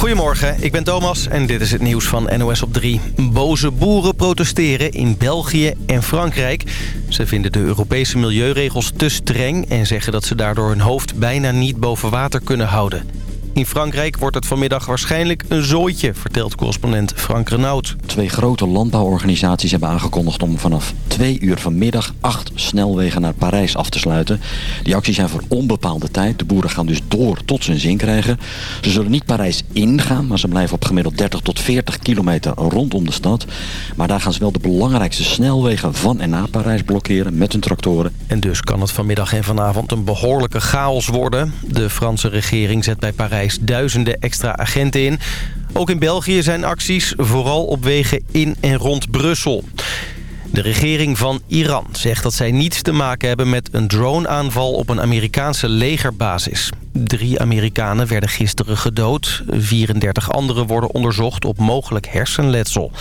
Goedemorgen, ik ben Thomas en dit is het nieuws van NOS op 3. Boze boeren protesteren in België en Frankrijk. Ze vinden de Europese milieuregels te streng... en zeggen dat ze daardoor hun hoofd bijna niet boven water kunnen houden. In Frankrijk wordt het vanmiddag waarschijnlijk een zooitje, vertelt correspondent Frank Renaud. Twee grote landbouworganisaties hebben aangekondigd om vanaf twee uur vanmiddag acht snelwegen naar Parijs af te sluiten. Die acties zijn voor onbepaalde tijd. De boeren gaan dus door tot ze een zin krijgen. Ze zullen niet Parijs ingaan, maar ze blijven op gemiddeld 30 tot 40 kilometer rondom de stad. Maar daar gaan ze wel de belangrijkste snelwegen van en naar Parijs blokkeren met hun tractoren. En dus kan het vanmiddag en vanavond een behoorlijke chaos worden. De Franse regering zet bij Parijs duizenden extra agenten in. Ook in België zijn acties, vooral op wegen in en rond Brussel. De regering van Iran zegt dat zij niets te maken hebben met een droneaanval op een Amerikaanse legerbasis. Drie Amerikanen werden gisteren gedood. 34 anderen worden onderzocht op mogelijk hersenletsel.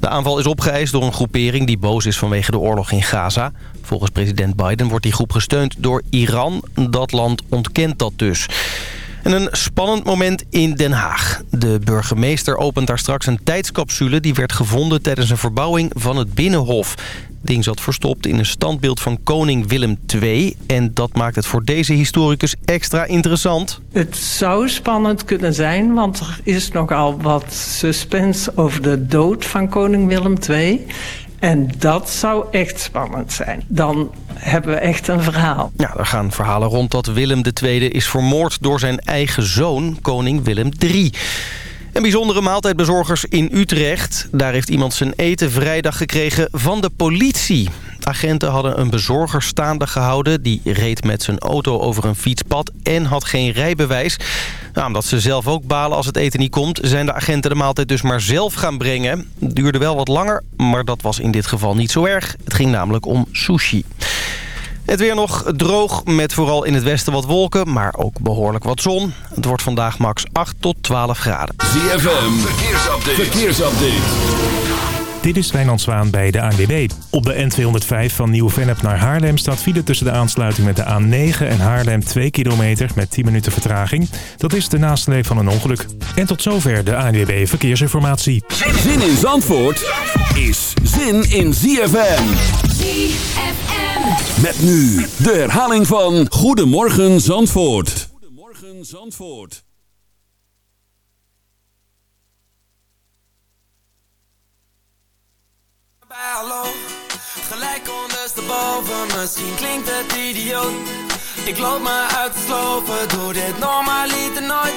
De aanval is opgeëist door een groepering die boos is vanwege de oorlog in Gaza. Volgens president Biden wordt die groep gesteund door Iran. Dat land ontkent dat dus. En een spannend moment in Den Haag. De burgemeester opent daar straks een tijdscapsule... die werd gevonden tijdens een verbouwing van het Binnenhof. Ding zat verstopt in een standbeeld van koning Willem II. En dat maakt het voor deze historicus extra interessant. Het zou spannend kunnen zijn, want er is nogal wat suspense over de dood van koning Willem II. En dat zou echt spannend zijn. Dan hebben we echt een verhaal. Ja, er gaan verhalen rond dat Willem II is vermoord door zijn eigen zoon, koning Willem III. Een bijzondere maaltijdbezorgers in Utrecht. Daar heeft iemand zijn eten vrijdag gekregen van de politie. Agenten hadden een bezorger staande gehouden. Die reed met zijn auto over een fietspad en had geen rijbewijs. Nou, omdat ze zelf ook balen als het eten niet komt... zijn de agenten de maaltijd dus maar zelf gaan brengen. Duurde wel wat langer, maar dat was in dit geval niet zo erg. Het ging namelijk om sushi. Het weer nog droog met vooral in het westen wat wolken, maar ook behoorlijk wat zon. Het wordt vandaag max 8 tot 12 graden. ZFM, verkeersupdate. verkeersupdate. Dit is Wijnand Zwaan bij de ANWB. Op de N205 van Nieuw-Vennep naar Haarlem staat file tussen de aansluiting met de A9 en Haarlem 2 kilometer met 10 minuten vertraging. Dat is de nasleep van een ongeluk. En tot zover de ANWB Verkeersinformatie. Zin in Zandvoort is zin in ZFM. ZFM. Met nu de herhaling van Goedemorgen Zandvoort. Goedemorgen Zandvoort. Hallo, gelijk ondersteboven, misschien klinkt het idioot. Ik loop me uit te slopen, doe dit normaliter nooit.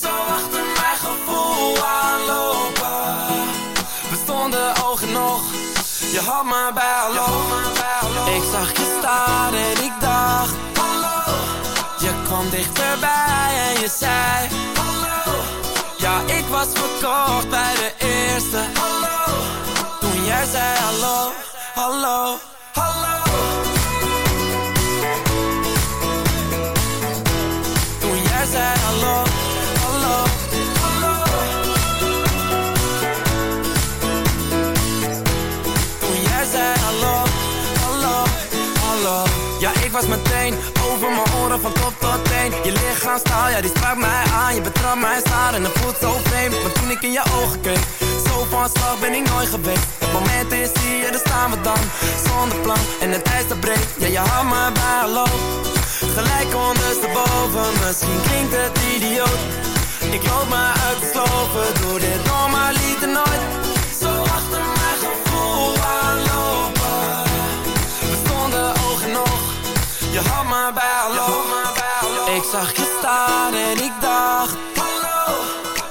Zo achter mijn gevoel aanlopen. We stonden ogen nog, je had me bij hallo Ik zag je staan en ik dacht Hallo. Je kwam dichterbij en je zei Hallo. Ja, ik was verkocht bij de eerste. Hallo jij zei hallo, hallo, hallo. Toen jij zei hallo, hallo, hallo. Toen jij zei hallo, hallo, hallo. Ja, ik was meteen over mijn oren van top tot teen. Je lichaamstaal, ja die sprak mij aan. Je betrapt mij staan en het voelt zo vreemd. Maar toen ik in je ogen keek, van slag ben ik nooit geweest. Moment is hier, daar staan we dan. Zonder plan en het ijs dat breekt Ja, je had me bij hallo Gelijk ondersteboven, misschien klinkt het idioot. Ik loop me uit de sloven, doe dit normaliter nooit. Zo achter mijn gevoel aanlopen. We stonden oog in oog Je had me bij Ik zag je staan en ik dacht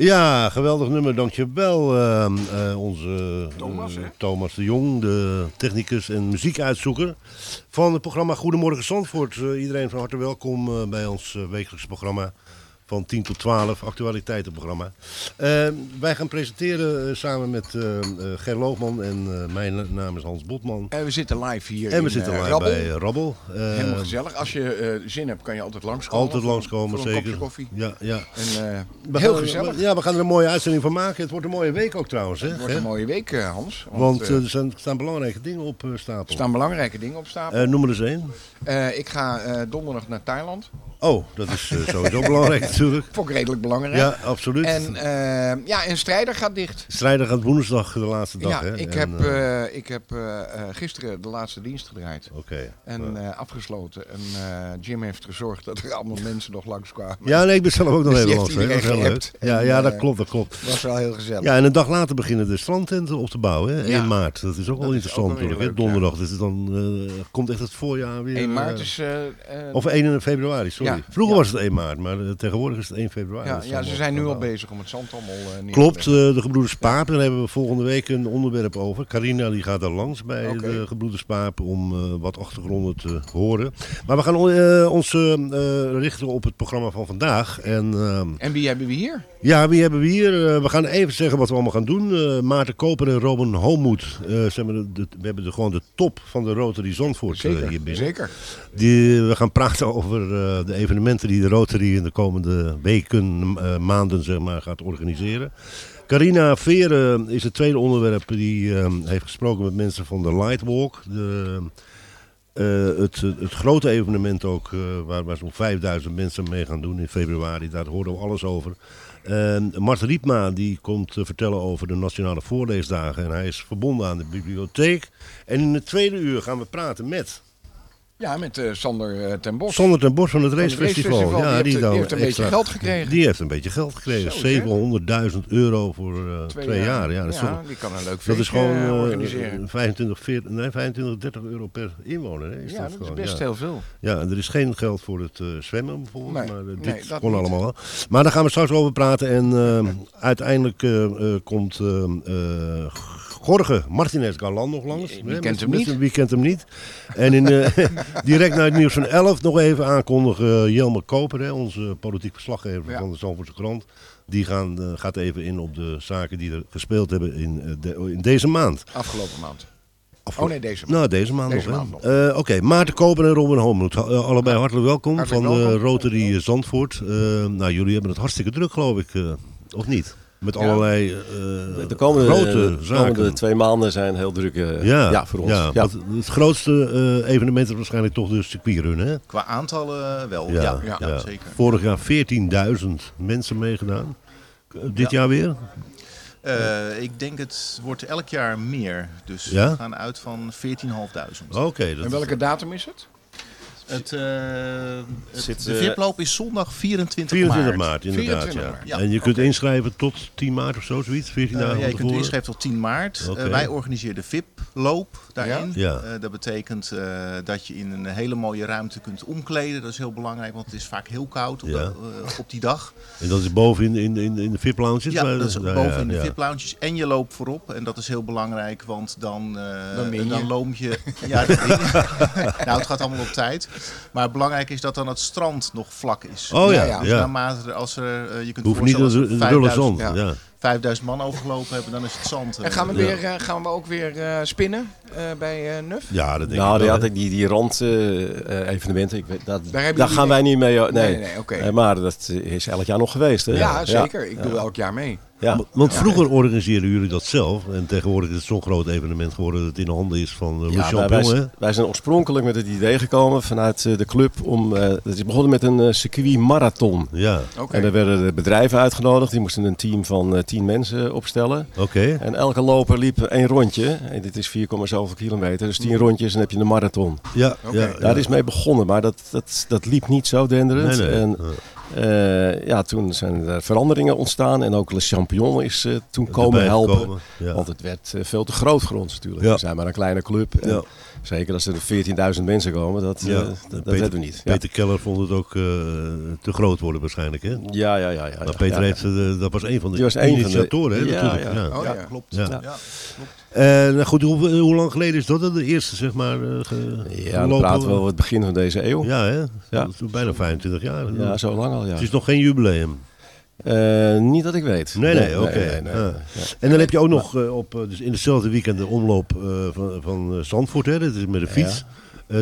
Ja, geweldig nummer, dankjewel. Uh, uh, onze Thomas, uh, Thomas de Jong, de technicus en muziekuitzoeker van het programma Goedemorgen Zandvoort. Uh, iedereen van harte welkom bij ons uh, wekelijks programma van 10 tot 12, actualiteitenprogramma. Uh, wij gaan presenteren uh, samen met uh, Ger Loogman en mijn naam is Hans Botman. En we zitten live hier En we in, zitten eh, live Rabbel. bij Rabbel. Helemaal gezellig. Als je eh, zin hebt, kan je altijd langskomen. Altijd voor- langskomen, voor een zeker. kopje koffie. Ja, ja. En, eh, We heel gaan- gezellig. Ja, we gaan er een mooie uitzending van maken. Het wordt een mooie week ook trouwens. Hè? Het wordt Ger? een mooie week, eh, Hans. Want eh, eh, er zijn, staan belangrijke dingen op eh, stapel. er staan belangrijke dingen op stapel. Eh, noem er eens één. Eh, ik ga eh, donderdag naar Thailand. Oh, dat is eh, sowieso belangrijk natuurlijk. Vond ik redelijk belangrijk. Ja, absoluut. En, eh, ja, en Strijder gaat dicht. Strijder gaat woensdag de laatste dag. ja, hè? ik En, heb, eh, eh, ik heb eh, eh, gisteren de laatste dienst gedraaid. Oké. En eh, afgesloten. En eh, Jim heeft gezorgd dat er allemaal mensen nog langskwamen. Ja, nee, ik ben zelf ook nog Dus even langs. Dat is heel leuk. Ja, En, ja, dat eh, klopt, dat klopt. Dat was wel heel gezellig. Ja, en een dag later beginnen de strandtenten op te bouwen, hè? Ja. 1 maart. Dat is ook wel interessant ook wel weer natuurlijk, ja. Donderdag. Dus dan eh, komt echt het voorjaar weer. 1 maart eh, is... eh, eh, Of 1 februari, sorry. Ja, Vroeger was het 1 maart, maar eh, tegenwoordig is het 1 februari. ja, ze zijn nu al bezig om het zand allemaal eh neer Klopt, eh, de gebroeders Paap. Daar hebben we volgende week een onderwerp over. Carina die gaat daar langs bij de gebroeders Paap om wat achtergronden te horen. Maar we gaan ons richten op het programma van vandaag. En En wie hebben we hier? ja, wie hebben we hier? We gaan even zeggen wat we allemaal gaan doen. Maarten Koper en Robin Homoed. we hebben de, gewoon de top van de Rotary Zandvoort hier binnen. zeker. Die, we gaan praten over de evenementen die de Rotary in de komende weken, eh, maanden zeg maar, gaat organiseren. Carina Veren is het tweede onderwerp. Die eh, heeft gesproken met mensen van de Lightwalk. De, eh, het, het grote evenement ook, eh, waar, waar zo'n 5000 mensen mee gaan doen in februari. Daar horen we alles over. En Mart Riepma die komt eh, vertellen over de Nationale Voorleesdagen. En hij is verbonden aan de bibliotheek. En in het tweede uur gaan we praten met... Ja, met eh, Sander eh, ten Bos. Sander ten Bos van het Van het Racefestival. Ja, Die heeft- dan die heeft een beetje geld gekregen. Die heeft een beetje geld gekregen. Zo, zeg. 700.000 euro voor eh, twee, jaar. Ja, dat is, toch- die kan een leuk dat is gewoon eh, eh, organiseren. 25, 40, nee, 25, 30 euro per inwoner. Hè, is ja, dat is best ja. heel veel. Ja, en er is geen geld voor het zwemmen bijvoorbeeld. Nee, maar nee, dit kon niet. allemaal. Maar daar gaan we straks over praten. En uiteindelijk komt eh, eh, Jorge Martinez Galan nog langs. Wie kent hem niet? zijn- Wie kent hem niet? En in, eh, direct naar het nieuws van 11 nog even aankondigen. eh, Jelmer Koper, hè, onze politiek verslaggever Ja. van de Zandvoortse krant. Die gaan, eh, gaat even in op de zaken die er gespeeld hebben in, eh, de- in deze maand. Afgelopen maand. Oh nee, deze maand. Nou, deze maand Deze nog. maand hè. nog. Eh, Oké, Maarten Koper en Robin Homeloot. Uh, allebei hartelijk welkom Hartelijk van de. Rotary Zandvoort. Nou, jullie hebben het hartstikke druk, geloof ik. of niet? Met Ja. allerlei eh, De komende, grote de zaken. komende twee maanden zijn heel druk eh, ja, ja, voor ons. Ja, het grootste eh, evenement is waarschijnlijk toch de circuitrun, hè? Qua aantallen wel, Ja, ja, ja, ja. zeker. Vorig jaar 14.000 mensen meegedaan. Dit jaar weer? Eh, ik denk het wordt elk jaar meer. Dus Ja? we gaan uit van 14.500. Oké. dat En welke datum is het? Het, eh, het- Zit, de eh, VIP-loop is zondag 24, 24 maart. maart, inderdaad. 24 ja. maart. Ja, en je kunt inschrijven tot 10 maart of zo, zoiets? 14 Eh, dagen ja, je kunt inschrijven tot 10 maart. Eh, wij organiseren de VIP-loop daarin. Ja. Eh, dat betekent eh, dat je in een hele mooie ruimte kunt omkleden. Dat is heel belangrijk, want het is vaak heel koud op, Ja. de- eh, op die dag. En dat is boven in, in, in, in de VIP-lounges? Ja, dat is boven ja, in de ja. VIP-lounges. En je loopt voorop. En dat is heel belangrijk, want dan, eh, Dan loom je... Ja, dan win je. nou, het gaat allemaal op tijd. Maar belangrijk is dat dan het strand nog vlak is. Oh ja, Ja, ja. Naarmate als er, eh, je kunt Hoeft niet voorstellen een als ru- we een rulle 5000 zand. ja. Ja. 5000 man overgelopen hebben, dan is het zand. eh, En gaan we, Ja. weer, eh, gaan we ook weer eh, spinnen eh, bij eh, Nuf? ja, dat denk Nou, ik die, hè. ik die, die rand-evenementen, ik weet, dat, Daar gaan wij niet mee. oh, Nee, nee, nee, oké. Eh, maar dat is elk jaar nog geweest. Hè? Ja, zeker. Ik doe elk jaar mee. Ja. Want- vroeger organiseerden jullie dat zelf. En tegenwoordig is het zo'n groot evenement geworden dat het in de handen is van uh, Ja, Lucian wij, zijn oorspronkelijk met het idee gekomen vanuit eh, de club om. eh, het is begonnen met een eh, circuit-marathon. Ja, Oké. En er werden de bedrijven uitgenodigd, die moesten een team van 10 mensen opstellen. oké. En elke loper liep één rondje. En dit is 4, zoveel kilometer. Dus 10 rondjes en dan heb je een marathon. Ja, Oké. ja, Daar is mee begonnen, maar dat, dat, dat liep niet zo denderend. Nee, nee. En Ja. Eh, ja, toen zijn er veranderingen ontstaan en ook Le Champion is eh, toen komen helpen. gekomen, ja. Want het werd eh, veel te groot voor ons natuurlijk. Ja. We zijn maar een kleine club. Ja. Zeker als er 14.000 mensen komen, dat, Ja, dat, dat Peter, we niet. Ja. Peter Keller vond het ook eh, te groot worden waarschijnlijk, hè? Ja, ja, ja. ja, Maar Peter ja. heeft, dat was een van de Die was initiatoren, hè, natuurlijk. ja. Ja. Oh ja, Ja. klopt. Ja. Ja. klopt. Nou goed, hoe, hoe lang geleden is dat? De eerste, zeg maar, eh, ge- Ja, dan praten we over het begin van deze eeuw. Ja, hè? Ja. Bijna 25 jaar. Ja, zo lang al, ja. Het is nog geen jubileum. Eh, niet dat ik weet. Nee, nee, oké. nee, nee, Ah. nee. En dan heb je ook nog op, dus in hetzelfde weekend de omloop van, van Zandvoort, hè? Dat is met de fiets.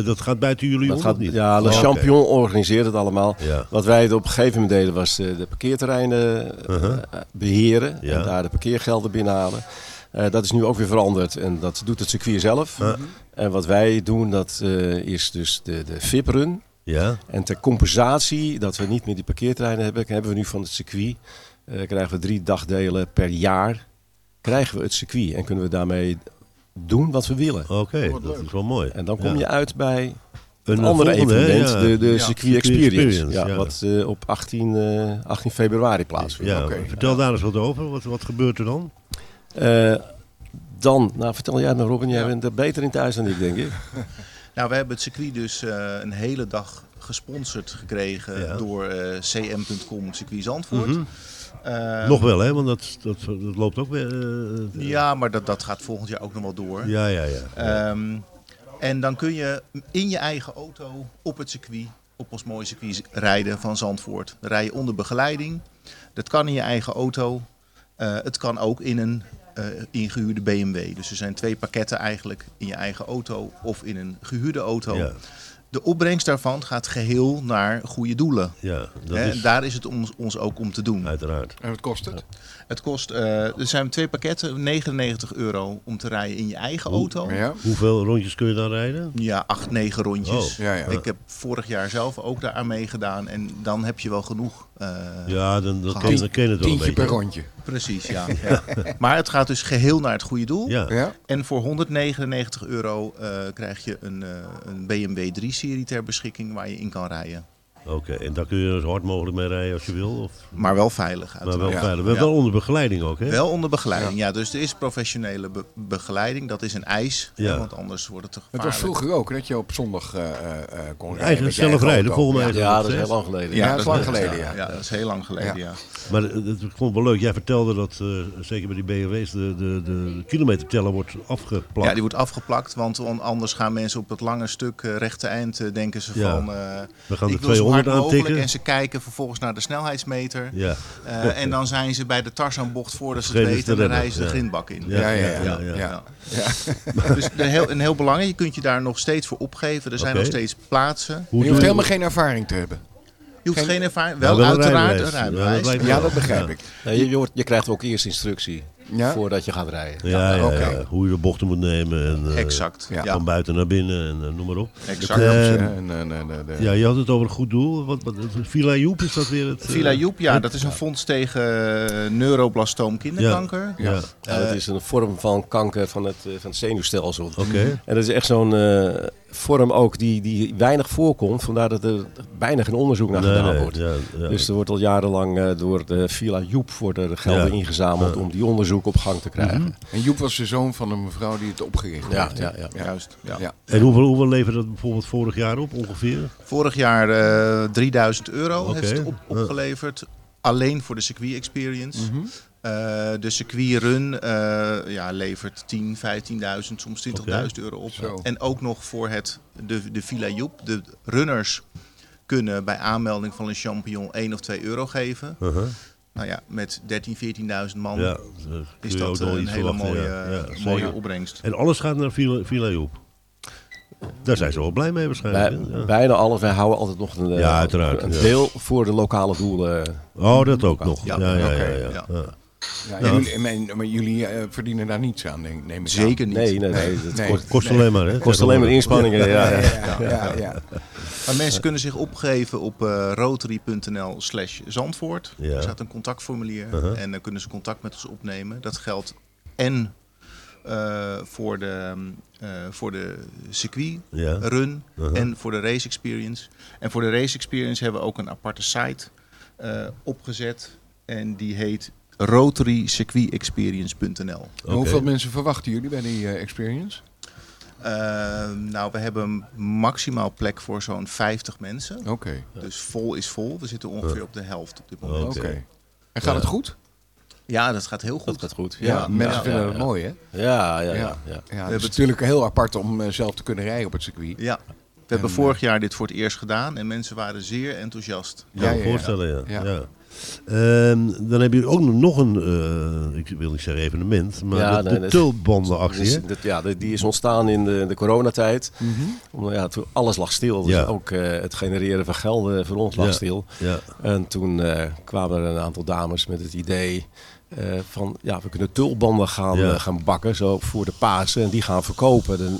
Dat gaat buiten jullie Dat om, gaat, niet? ja, Le Oh. Champion organiseert het allemaal. Ja. Wat wij op een gegeven moment deden was de parkeerterreinen Uh-huh. beheren. Ja. En daar de parkeergelden binnenhalen. Eh, dat is nu ook weer veranderd en dat doet het circuit zelf. Ja. En wat wij doen, dat eh, is dus de, de VIP-run. Ja, En ter compensatie dat we niet meer die parkeerterreinen hebben, hebben we nu van het circuit, eh, krijgen we drie dagdelen per jaar, krijgen we het circuit. En kunnen we daarmee doen wat we willen. oké. Dat is wel mooi. En dan kom Ja. je uit bij Een een ander volgende, hè? evenement, Ja. de, de Ja, Circuit Circuit Experience. Experience, ja, ja. Wat eh, op 18, eh, 18 februari plaatsvindt. Ja, Oké. vertel daar eens wat over. Wat, wat gebeurt er dan? Eh, dan, nou vertel jij het maar Robin, jij Ja. bent er beter in thuis dan ik denk ik. Nou, we hebben het circuit dus eh, een hele dag gesponsord gekregen Ja. door eh, cm.com Circuit Zandvoort. Mhm. Eh, Nog wel, hè? Want dat, dat, dat loopt ook weer. Ja, maar dat, dat gaat volgend jaar ook nog wel door. ja, ja. ja. Ehm, en dan kun je in je eigen auto op het circuit, op ons mooie circuit rijden van Zandvoort. Dan rij je onder begeleiding. Dat kan in je eigen auto. Eh, het kan ook in een eh, ingehuurde BMW. Dus er zijn twee pakketten eigenlijk in je eigen auto of in een gehuurde auto. ja, De opbrengst daarvan gaat geheel naar goede doelen. ja, dat Hè, is en daar is het ons, ons ook om te doen. uiteraard. En wat kost het? Het kost, eh, er zijn twee pakketten, 99 euro om te rijden in je eigen auto. Ja. Hoeveel rondjes kun je dan rijden? Ja, acht, negen rondjes. Oh. Ja, ja. Ik heb vorig jaar zelf ook daar aan meegedaan. En dan heb je wel genoeg. eh, Ja, dan, dan, ken, Gehaald. dan ken je het wel een Tientje beetje. per rondje. Precies, ja. ja. Maar het gaat dus geheel naar het goede doel. Ja, Ja. En voor 199 euro eh, krijg je een, eh, een BMW 3-serie ter beschikking waar je in kan rijden. Oké. En daar kun je zo hard mogelijk mee rijden als je wil? Of, Maar wel veilig maar wel veilig. We hebben Ja. wel onder begeleiding ook, hè? Wel onder begeleiding, ja. Dus er is professionele be- begeleiding. Dat is een eis. Ja. want anders wordt het te Het gevaarlijk. was vroeger ook dat je op zondag eh, eh, eh, kon rijden. Eigen met je zelf eigen rijden, volgens mij. Ja. dat is heel lang geleden. Ja, dat is lang geleden, ja. Ja, dat is heel lang geleden, ja. Maar het, het- ik vond het wel leuk. Jij vertelde dat, eh, zeker bij die BMW's, de, de, de kilometerteller wordt afgeplakt. Ja, die wordt afgeplakt, want anders gaan mensen op het lange stuk rechte eind denken ze Ja. van... eh, We gaan de ik wil zo 200 hard mogelijk aantikken. en ze kijken vervolgens naar de snelheidsmeter. Ja, Eh, en dan zijn ze bij de Tarzanbocht voordat ze het weten ze en dan rijden ze de grindbak in. Ja, Ja, ja, ja. ja, ja. ja. Dus de heel, een heel belangrijk, je kunt je daar nog steeds voor opgeven. Er zijn nog steeds plaatsen. Hoe Je hoeft helemaal geen ervaring te hebben. Je hoeft Geen- geen ervaring, Ja, wel, wel een uiteraard een Ja, dat rijbewijs. Ja, wel. begrijp Ja. ik. Ja, je, je, wordt- je krijgt ook eerst instructie Ja? voordat je gaat rijden. Ja, ja, ja, oké. hoe je de bochten moet nemen. En, eh, Exact. Van buiten naar binnen en eh, noem maar op. exact. En, en, en, en, en- Ja, je had het over een goed doel. Wat, wat, Villa Joep, is dat weer het? Villa Joep, ja, dat is een fonds tegen neuroblastoom kinderkanker. Ja, ja. Ja, dat is een vorm van kanker van het, van het zenuwstelsel. oké. En dat is echt zo'n eh, vorm ook die, die weinig voorkomt. Vandaar dat er bijna geen onderzoek naar Nee, gedaan nee, wordt. ja, ja. Dus er wordt al jarenlang eh, door de Villa Joep worden er gelden Ja. ingezameld om die onderzoek op gang te krijgen. En Joep was de zoon van een mevrouw die het opgericht Ja, heeft. ja, ja. Juist, ja. Ja. En hoeveel, hoeveel leverde dat bijvoorbeeld vorig jaar op ongeveer? Vorig jaar eh 3000 euro heeft het op, opgeleverd. Alleen voor de circuit experience. Eh, de circuit run eh, ja, levert 10, 15.000, soms 20.000 euro op. Zo. En ook nog voor het, de, de Villa Joep. De runners kunnen bij aanmelding van een champion 1 of 2 euro geven. Uh-huh. Nou ja, met 13, 14.000 man Ja, eh, is dat eh, wel een iets hele verwachten, mooie, ja. Ja, eh, mooie opbrengst. En alles gaat naar Villa, Villa Joep. Daar zijn ze wel blij mee waarschijnlijk. Bij. Bijna alles. Wij houden altijd nog een, eh, Ja, uiteraard, een ja. deel voor de lokale doelen. Oh, dat ook nog. Ja, Ja, ja, ja. Ja, jullie, maar, maar jullie eh, verdienen daar niets aan, denk, neem ik aan. Zeker niet. Nee, nee, nee. Het Nee. kost, Kost alleen maar, hè? kost alleen maar inspanningen. Ja, ja. Ja, ja, ja. Maar mensen kunnen zich opgeven op eh, rotary.nl slash Zandvoort. Ja. Er staat een contactformulier Uh-huh. en dan kunnen ze contact met ons opnemen. Dat geldt en eh, voor, de, eh, voor de circuit Ja. run Uh-huh. en voor de race experience. En voor de race experience hebben we ook een aparte site. eh, opgezet. En die heet rotarycircuitexperience.nl. En Hoeveel mensen verwachten jullie bij die eh, experience? Eh, nou, we hebben maximaal plek voor zo'n 50 mensen. Oké. Dus vol is vol. We zitten ongeveer op de helft op dit moment. Oké. En gaat het goed? Ja, dat gaat heel goed. Dat gaat goed. Ja, mensen ja, vinden ja, het ja. mooi, hè? Ja, ja, ja. Ja. ja. Ja, het is natuurlijk heel apart om eh, zelf te kunnen rijden op het circuit. Ja. We hebben En, vorig jaar dit voor het eerst gedaan en mensen waren zeer enthousiast. Ja, Ja, ja, ja. voorstellen, ja. Ehm, dan hebben jullie ook nog een, eh, ik wil niet zeggen evenement, maar Ja, de, nee, de tulbandenactie. Dus, hè? dat- ja, de- die is ontstaan in de, de coronatijd. Omdat ja, toen alles lag stil. Dus Ja. ook eh, het genereren van gelden voor ons lag Ja. stil. Ja. En toen eh, kwamen er een aantal dames met het idee van... ja, we kunnen tulbanden gaan, gaan bakken zo voor de Pasen. En die gaan verkopen. Dan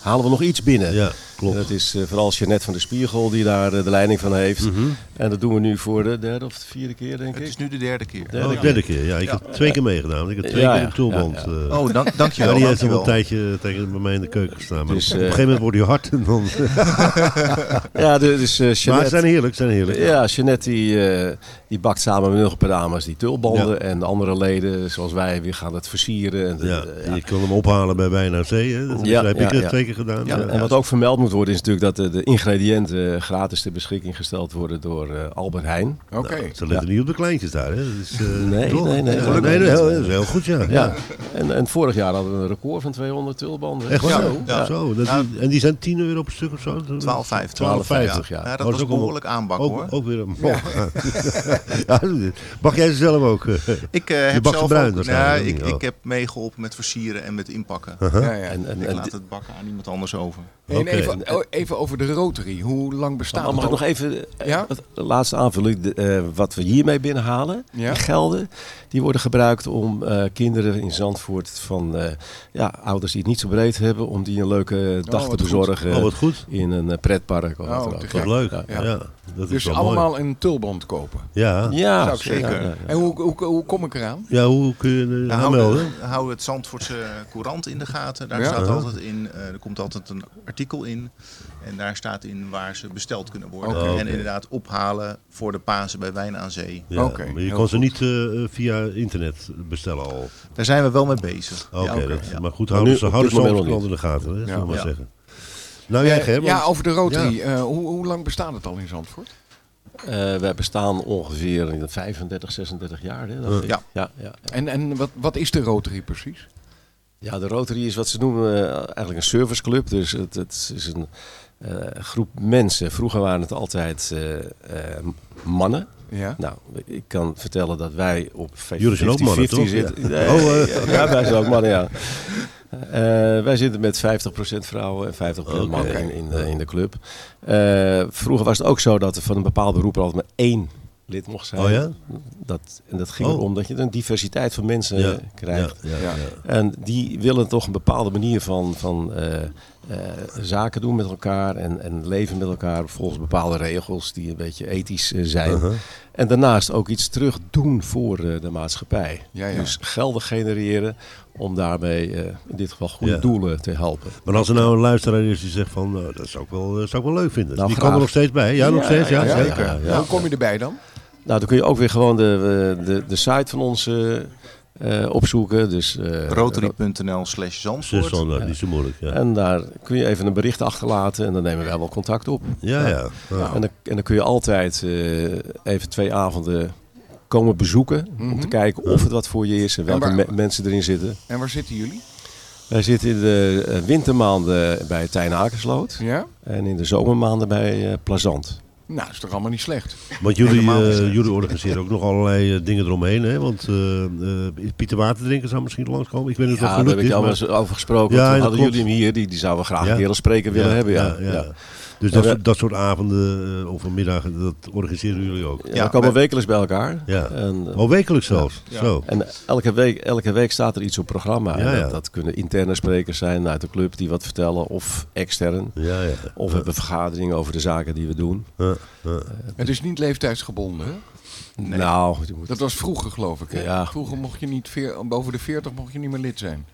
halen we nog iets binnen. Ja, klopt. En dat is eh, vooral Jeannette van der Spiegel die daar eh, de leiding van heeft. Mhm. En dat doen we nu voor de derde of de vierde keer, denk Het ik. is nu de derde keer. Derde Oh, de derde keer. Ja, ik heb twee keer meegedaan. Ik heb twee Ja, keer een tulband. Ja, ja. eh, Oh, dank, dankjewel. die heeft al een tijdje tegen bij mij in de keuken gestaan. Maar Dus, op een eh, gegeven moment wordt hij hard. En dan... Ja, de- dus eh maar ze Jeannette... zijn heerlijk, ze zijn heerlijk. Ja, Jeannette die, eh, die bakt samen met nog een paar dames die tulbanden. Ja. En de andere leden, zoals wij, weer gaan het versieren. En, de- Ja, de- je kan hem ophalen bij Wijn aan Zee. Hè? Dat Ja, heb ja, ik ja. twee keer gedaan. Ja, Ja. en wat ook vermeld moet worden is natuurlijk dat de, de ingrediënten gratis ter beschikking gesteld worden door eh, Albert Heijn. Oké. Nou, ze letten niet op de kleintjes daar. Hè? Dat is, eh, Nee, toch? nee, nee, Ja, nee, heel, dat is heel goed, ja. Ja. En, en vorig jaar hadden we een record van 200 tulbanden. Echt waar? Ja, ja. Zo, dat. En die zijn 10 euro per stuk of zo? 12,50. 12,50, ja. Ja, dat Oh, was is ook behoorlijk aanbak ook, hoor. Ook weer een Mag jij ze zelf ook? eh? Ik eh, heb zelf ook, nou, of ik, heb meegeholpen met versieren en met inpakken. Ja, ja. En, en, Ik en, laat het bakken aan iemand anders over. En even, oh, even over de Rotary. Hoe lang bestaat mag het ik nog even eh, Ja? het laatste aanvullen? De, eh, wat we hiermee binnenhalen, Ja? die gelden, die worden gebruikt om eh, kinderen in Zandvoort van eh, ja, ouders die het niet zo breed hebben, om die een leuke dag wat te goed. bezorgen Oh, wat goed. in een pretpark. Of Oh, wat leuk. Ja. Ja, Ja. Dat is Dus wel allemaal mooi. een tulband kopen. Ja. Ja, Zou ik zeggen. ja, ja, ja. En hoe, hoe, hoe kom ik eraan? ja, hoe kun je uh, aanmelden? we houden het Zandvoortse Courant in de gaten. Daar Ja. staat Uh-huh. altijd in, eh, er komt altijd een artikel in. En daar staat in waar ze besteld kunnen worden. En inderdaad ophalen voor de Pasen bij Wijn aan Zee. Ja, Oké, maar je heel kan ze niet eh, via internet bestellen al. Daar zijn we wel mee bezig. Oké, Ja, ja. maar goed, houden ze houden ze in de gaten, hè, zullen we maar Ja. zeggen. Nou, jij Gerben? ja, over de Rotary. Eh, hoe, hoe lang bestaat het al in Zandvoort? Eh, wij bestaan ongeveer in de 35, 36 jaar. Hè, dacht ik. Ja. Ja, ja. En, en wat, wat is de Rotary precies? Ja, de Rotary is wat ze noemen eh, eigenlijk een serviceclub. Dus het, het is een groep mensen. Vroeger waren het altijd eh, eh, mannen. Ja. Nou, ik kan vertellen dat wij op 50-50 Jullie zijn ook mannen, toch? zitten. Ja. Nee, Oh, eh. ja, wij zijn ook mannen, ja. Eh, wij zitten met 50% vrouwen en 50% mannen in, in, de, in de club. Eh, vroeger was het ook zo dat er van een bepaald beroep er altijd maar één lid mocht zijn. Oh ja? Dat, en dat ging Oh. erom dat je een diversiteit van mensen Ja, krijgt. Ja, ja, Ja. ja. En die willen toch een bepaalde manier van, van eh, eh, zaken doen met elkaar en, en leven met elkaar volgens bepaalde regels die een beetje ethisch eh, zijn. Uh-huh. En daarnaast ook iets terug doen voor eh, de maatschappij. Ja, ja. Dus gelden genereren om daarmee eh, in dit geval goede Ja. doelen te helpen. Maar als er nou een luisteraar is die zegt van, nou, dat zou ik wel, zou ik wel leuk vinden. Nou, die graag. kan er nog steeds bij. Ja, nog Ja, steeds. Ja, ja, ja, zeker. ja, ja. Hoe kom je erbij dan? Nou, dan kun je ook weer gewoon de, eh, de, de site van ons eh, eh, opzoeken. Dus, eh, Rotary.nl slash Zandvoort. Zondag, niet zo moeilijk. Ja, En daar kun je even een bericht achterlaten en dan nemen wij wel contact op. ja. ja. Ja. En, dan, en dan kun je altijd eh, even twee avonden komen bezoeken. Om te kijken of het wat voor je is en welke waar- me- mensen erin zitten. En waar zitten jullie? Wij zitten in de wintermaanden bij Tijn Akersloot. Ja? En in de zomermaanden bij Plazant. Nou, is toch allemaal niet slecht? Want jullie, eh, jullie organiseren ook nog allerlei eh, dingen eromheen. Hè? Want eh, eh, Pieter Waterdrinker zou misschien langskomen. Ik weet niet of Ja, dat daar heb ik is. al maar- eens over gesproken. Ja, Toen dat hadden klopt. jullie hem hier. Die, die zouden we graag Ja. een keer als spreker willen hebben. Ja. Dus dat, soort, dat soort avonden eh, of middagen, dat organiseren jullie ook. Ja, we komen we- wekelijks bij elkaar. Ja. En, eh, Oh, wekelijks zelfs. Ja. Zo. En elke week, elke week staat er iets op programma. En Ja, ja. Dat, dat kunnen interne sprekers zijn uit de club die wat vertellen. Of extern. Ja, ja. Of we hebben vergaderingen over de zaken die we doen. Ja, ja. Het is niet leeftijdsgebonden, hè? Nou, Dat was vroeger, geloof ik. Hè? Ja. Vroeger mocht je niet, veer, boven de 40 mocht je niet meer lid zijn.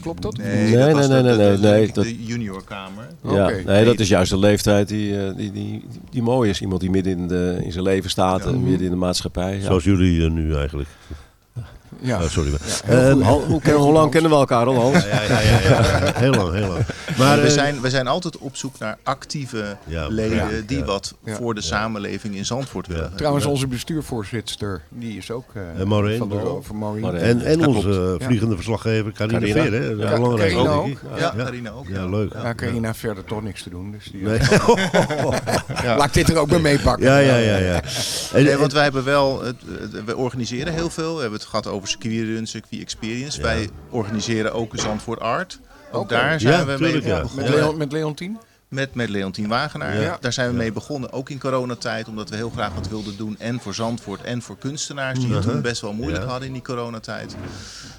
Klopt dat? Nee, Nee, dat nee, was nee, de, nee, de, nee, juniorkamer. Ja, Oké. nee, dat is juist de leeftijd die, eh, die, die, die mooi is. Iemand die midden in, de, in zijn leven staat en midden in de maatschappij. Ja. Zoals jullie nu eigenlijk. Ja. Oh, sorry. goed. Hal- hoe, lang kennen we elkaar al, Hans? ja, ja, ja, ja. Heel lang, heel lang. Maar we, eh, zijn, we zijn altijd op zoek naar actieve Ja, leden ja, die ja. wat Ja. voor de samenleving in Zandvoort willen. Trouwens, onze bestuurvoorzitter, die is ook eh, En Maureen van de van Maureen. Maureen. en, en onze eh, vliegende verslaggever Carina, Carina. Veer, hè? Ja, belangrijk, Carina ook. Ja, Carina ook. Ja, leuk. Ja, Carina verder toch niks te doen. Dus die, Nee. Laat ik dit er ook bij meepakken. ja, ja, ja, ja. En, want wij hebben wel, we organiseren heel veel. We hebben het gehad over circuitrun, circuit experience. Wij organiseren ook een Zandvoort Art. Ook daar zijn Ja, we tuurlijk, mee ja. begonnen. Met, Leon, met Leontien? Met, met Leontien Wagenaar. Ja. Daar zijn we mee begonnen, ook in coronatijd. Omdat we heel graag wat wilden doen. En voor Zandvoort en voor kunstenaars. Die het toen best wel moeilijk Ja. hadden in die coronatijd.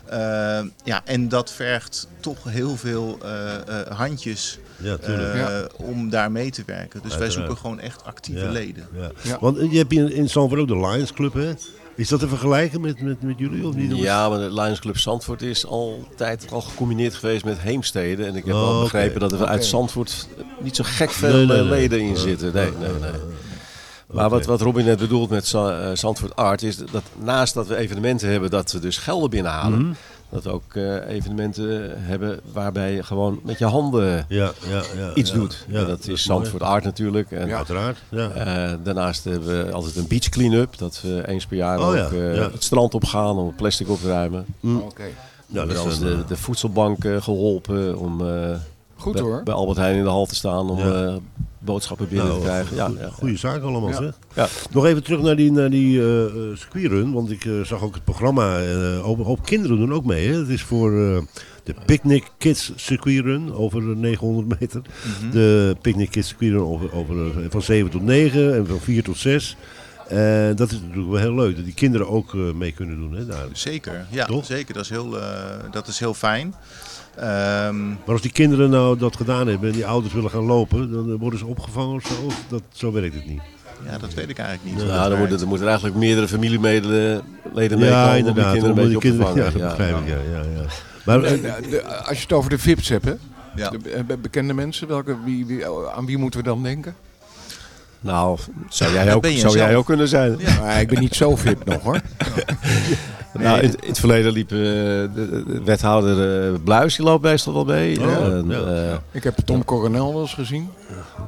Eh, ja, en dat vergt toch heel veel eh, eh, handjes ja, tuurlijk. eh, Ja. om daar mee te werken. Dus wij zoeken gewoon echt actieve Ja. leden. Ja. Ja. Want je hebt hier in Zandvoort ook de Lions Club, hè? Is dat te vergelijken met, met, met jullie of niet? Ja, maar de Lions Club Zandvoort is altijd al gecombineerd geweest met Heemstede. En ik heb Oh, wel begrepen dat er uit Oké. Zandvoort niet zo gek veel Nee, nee, eh, nee. leden in zitten. Nee, nee, nee. Maar wat, wat Robin net bedoelt met eh, Zandvoort Art is dat naast dat we evenementen hebben dat we dus gelden binnenhalen. Mhm. Dat we ook eh, evenementen hebben waarbij je gewoon met je handen Ja, ja, ja. iets ja. doet. Ja, En dat, is. Zandvoort Art natuurlijk. En, Uiteraard, ja. eh, daarnaast hebben we altijd een beach clean-up. Dat we eens per jaar Oh, ook ja, eh, ja. het strand op gaan om het plastic op te ruimen. Oké. ja, we hebben dat wel is eens een, de, de voedselbank eh, geholpen om eh, Goed bij, hoor. bij Albert Heijn in de hal te staan om Ja. eh, boodschappen binnen nou, te krijgen. Ja, goe- ja, Goede zaak allemaal, Ja. zeg. Ja. Nog even terug naar die, naar die circuitrun, want ik eh, zag ook het programma. eh hoop, hoop kinderen doen ook mee. Hè? Het is voor eh, de Picnic Kids circuitrun over de 900 meter. Mhm. De Picnic Kids circuitrun over, over, van 7 tot 9 en van 4 tot 6. En dat is natuurlijk wel heel leuk, dat die kinderen ook eh, mee kunnen doen. Hè, daar. Zeker, ja, Toch? zeker. Dat is heel, eh, dat is heel fijn. Ehm, Maar als die kinderen nou dat gedaan hebben en die ouders willen gaan lopen, dan eh, worden ze opgevangen of zo? Of dat, zo werkt het niet. ja, dat weet ik eigenlijk niet. Ja, Nou, dan moeten, er moeten eigenlijk meerdere familieleden leden meekomen ja, om die inderdaad. kinderen een om beetje die op te kinderen- vangen. Ja, dat Ja, begrijp ik. Ja, ja, ja. Maar, De- eh, als je het over de VIP's hebt, hè? Ja. De be- bekende mensen, welke, wie, wie, aan wie moeten we dan denken? Nou, zou jij ook, zou jij ook kunnen zijn. Maar ik ben niet zo VIP nog hoor. Nou, in, in het verleden liep eh, de, de wethouder eh, Bluis, die loopt meestal wel mee. Oh, En, eh, Ik heb Tom Coronel wel eens gezien.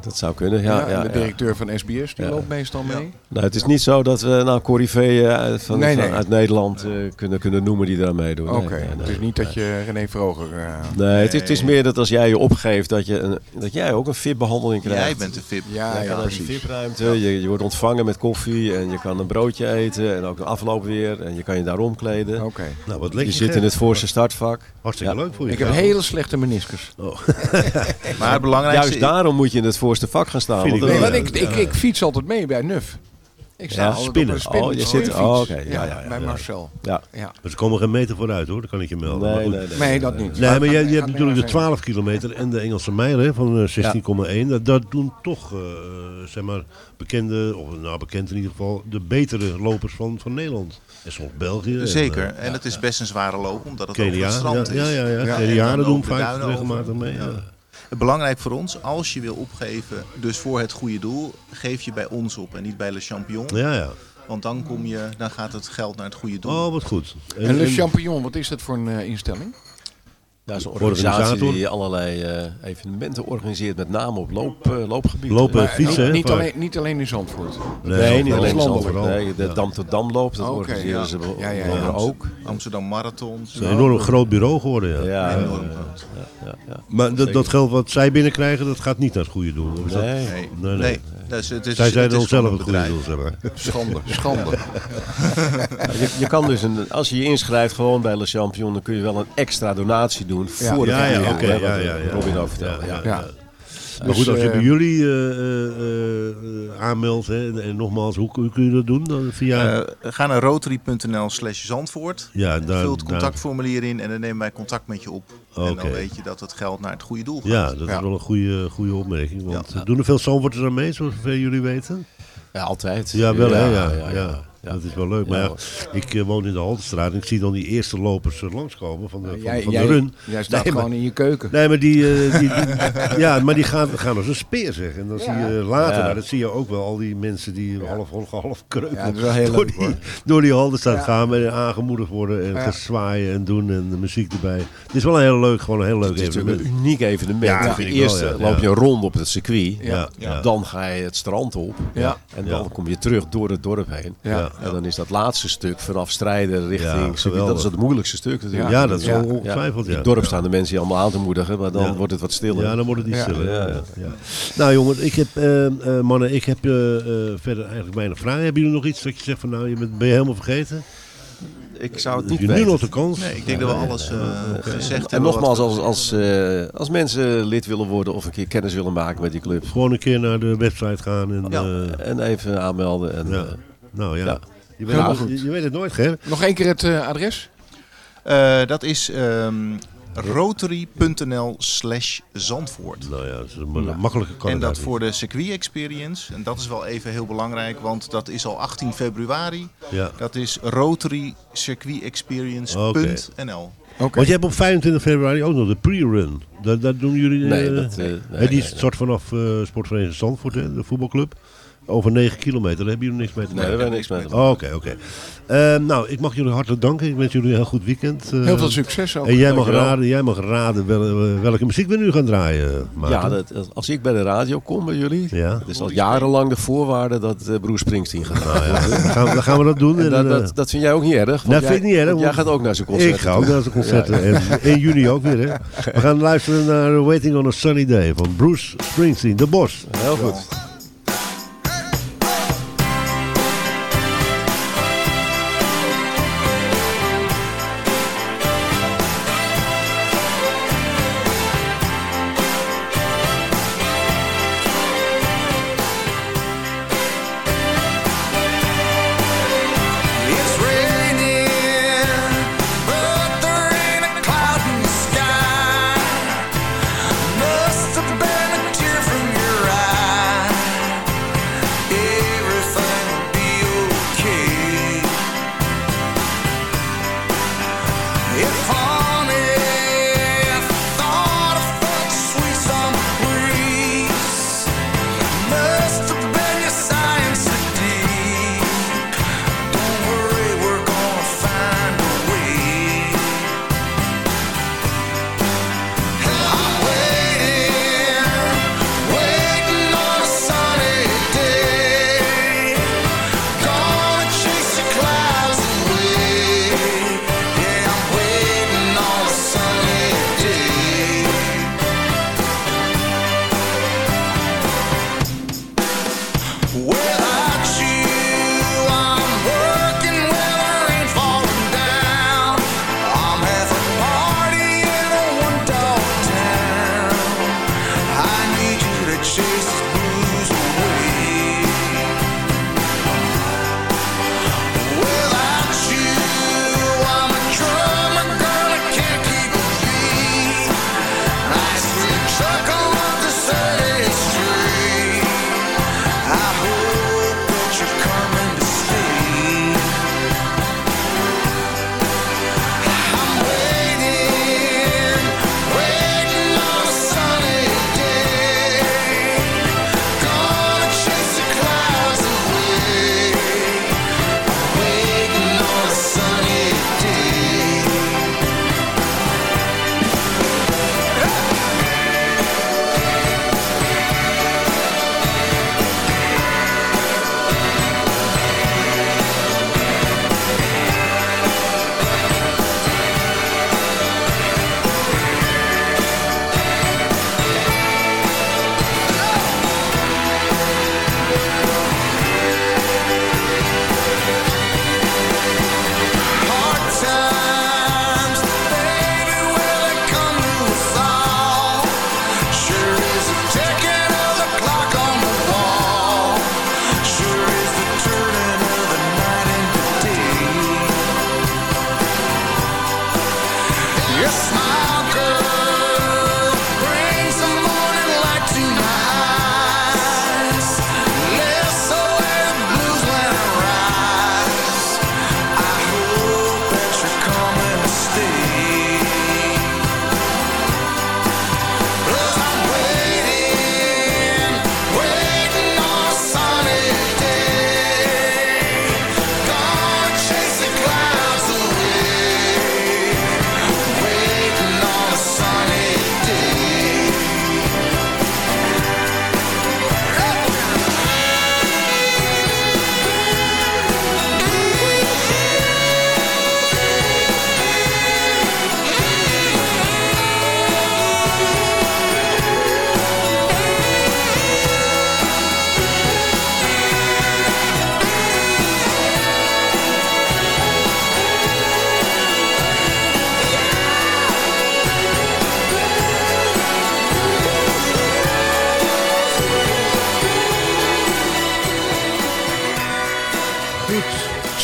dat zou kunnen, ja. Ja, ja, en de ja. directeur van SBS, die Ja. loopt meestal mee. Nou, het is niet zo dat we nou Corriveeën uit, van, Nee, van- nee. uit Nederland eh, kunnen, kunnen noemen die daar meedoen. Oké, Nee, nee, het nee. is niet dat je René Vroger... eh, Nee, het is, het is meer dat als jij je opgeeft, dat, je een, dat jij ook een VIP-behandeling krijgt. Jij bent de VIP. ja, ja, precies. VIP-ruimte, je, je wordt ontvangen met koffie en je kan een broodje eten en ook een afloop weer en je kan je daar omkleden. Oké. nou, wat Je lekker. zit in het voorste startvak. Hartstikke Ja. leuk voor je. Ik heb hele slechte meniscus. Maar het belangrijkste Juist daarom moet je in het voorste vak gaan staan. Want Nee, ik, ik, ik fiets altijd mee bij Nuf. Ik sta Ja, altijd spinnen. op een spin, Oh, je zit- oh, oké. Ja, ja, ja, bij. Marcel. Ja. Ja. Maar ze komen geen meter vooruit hoor, dat kan ik je melden. Nee, nee, nee. Nee, dat niet. Nee, maar je, je hebt natuurlijk de nergens 12 kilometer en de Engelse mijl hè, van eh, 16,1. Dat, dat doen toch, eh, zeg maar, bekende, of nou bekend in ieder geval, de betere lopers van, van Nederland. En soms België. en, Zeker. eh, En het is best een zware loop, omdat het over het strand ja, is. ja, ja. Ja. En doen vaak duinen regelmatig mee. Ja. Ja. Belangrijk voor ons, als je wil opgeven, dus voor het goede doel, geef je bij ons op en niet bij Le Champion. Ja, ja. Want dan, kom je, dan gaat het geld naar het goede doel. Oh, wat goed. En Le Champignon, wat is dat voor een eh, instelling? Ja, dat is een organisatie Organisator. die allerlei eh, evenementen organiseert, met name op loop, eh, loopgebied. Lopen, Eh, fietsen, niet, alleen, niet alleen in Zandvoort. Nee, niet ook alleen in. Zandvoort. Nee, de Ja. Dam tot Damloop, dat Oké, organiseren ja. ze wel- Ja, ja, wel ja. ook. Amsterdam Marathon. Het is een enorm groot bureau geworden. Ja. Ja, Enorm ja, groot. ja, ja. Maar dat, dat geld wat zij binnenkrijgen, dat gaat niet naar het goede doel. Dat- Nee. Nee, Nee, nee. nee. Dus het is, Zij zijn dan is zelf een goede bedrijf. doel, zeg maar. Schande, schande. Je, je kan dus een, als je je inschrijft gewoon bij Le Champion, dan kun je wel een extra donatie doen Ja. voor de Ja, ja, ja, wat ja, ja. Robin ook vertelde. Ja, Maar Dus, goed, als je bij jullie eh, eh, eh, eh, aanmeldt, hè, en, en nogmaals, hoe, hoe kun je dat doen? Dan via, Eh, ga naar rotary.nl slash Zandvoort. ja, daar, Vul het daar- contactformulier in en dan nemen wij contact met je op. En dan weet je dat het geld naar het goede doel gaat. ja, dat Ja. is wel een goede, goede opmerking. Want Ja. doen er veel Zandvoorters aan mee, zoals jullie weten? Ja, altijd. Ja, wel hè? Ja, ja, Dat is wel leuk. Maar Ja, ja, ik eh, woon in de Haltestraat en ik zie dan die eerste lopers eh, langskomen van de, van, Jij, van de run. jij staat Nee, maar- gewoon in je keuken. Nee, maar die, eh, die, die- ja, maar die gaan, gaan als een speer zeg. En dan Ja. zie je later, Ja. nou, dat zie je ook wel, al die mensen die half, half, half kreuken Ja, door, die, hoor. door die Ja. gaan en aangemoedigd worden en Ja. gaan zwaaien en doen en de muziek erbij. Het is wel een heel leuk, gewoon een heel leuk Het is evenement. een uniek evenement. Ja, Ja, Eerst wel, ja. loop je Ja. rond op het circuit. Ja. Ja. Dan ga je het strand op. Ja. En dan Ja. kom je terug door het dorp heen. Ja. En dan is dat laatste stuk vanaf strijden richting Ja. Dat is het moeilijkste stuk natuurlijk. Ja, dat is Ja. ongetwijfeld. Ja. In het dorp staan de mensen allemaal aan te moedigen. Maar dan Ja. wordt het wat stiller. Ja, dan wordt het niet stiller. Ja. Ja. Ja. Nou jongen, ik heb, eh, eh, mannen, ik heb eh, eh, verder eigenlijk weinig vragen. Hebben jullie nog iets dat je zegt van nou, je bent, ben je helemaal vergeten? Ik zou het niet nu weten. nog de kans? Nee, ik denk dat we alles eh, gezegd En nogmaals, als, als, eh, als mensen lid willen worden of een keer kennis willen maken met die club. Gewoon een keer naar de website gaan en... Ja. eh, En even aanmelden. En, Ja. Nou ja, Ja. Je, weet, het- je, je weet het nooit, Ger. Nog één keer het eh, adres? Eh, dat is ehm, rotary.nl slash Zandvoort. Nou ja, dat is een ma- makkelijke kan En dat voor de circuit experience. En dat is wel even heel belangrijk, want dat is al 18 februari. Ja. Dat is Rotary Circuit Experience.nl. Oké. Want je hebt op 25 februari ook nog de pre-run. Dat, dat doen jullie... Nee, eh, dat, eh, nee, die nee, is soort vanaf eh Sportvereniging Zandvoort, hè, de voetbalclub. Over 9 kilometer, daar hebben jullie niks mee te Nee, daar hebben we niks mee te Oh, Oké, oké. Eh, nou, ik mag jullie hartelijk danken. Ik wens jullie een heel goed weekend. Heel veel succes ook. En jij mag, Dankjewel. raden, jij mag raden wel, eh, welke muziek we nu gaan draaien, Maarten. Ja, dat, als ik bij de radio kom bij jullie, Ja. dat is al jarenlang de voorwaarde dat eh Bruce Springsteen gaat Nou ja, dan, gaan we, dan gaan we dat doen. En En, dat, eh, dat, dat vind jij ook niet erg? dat jij- vind ik niet erg. Jij gaat ook naar zijn concert. Ik ga ook naar zijn concerten. En in juni ook weer. Hè. We gaan luisteren naar Waiting on a Sunny Day van Bruce Springsteen, De Bos. Heel goed.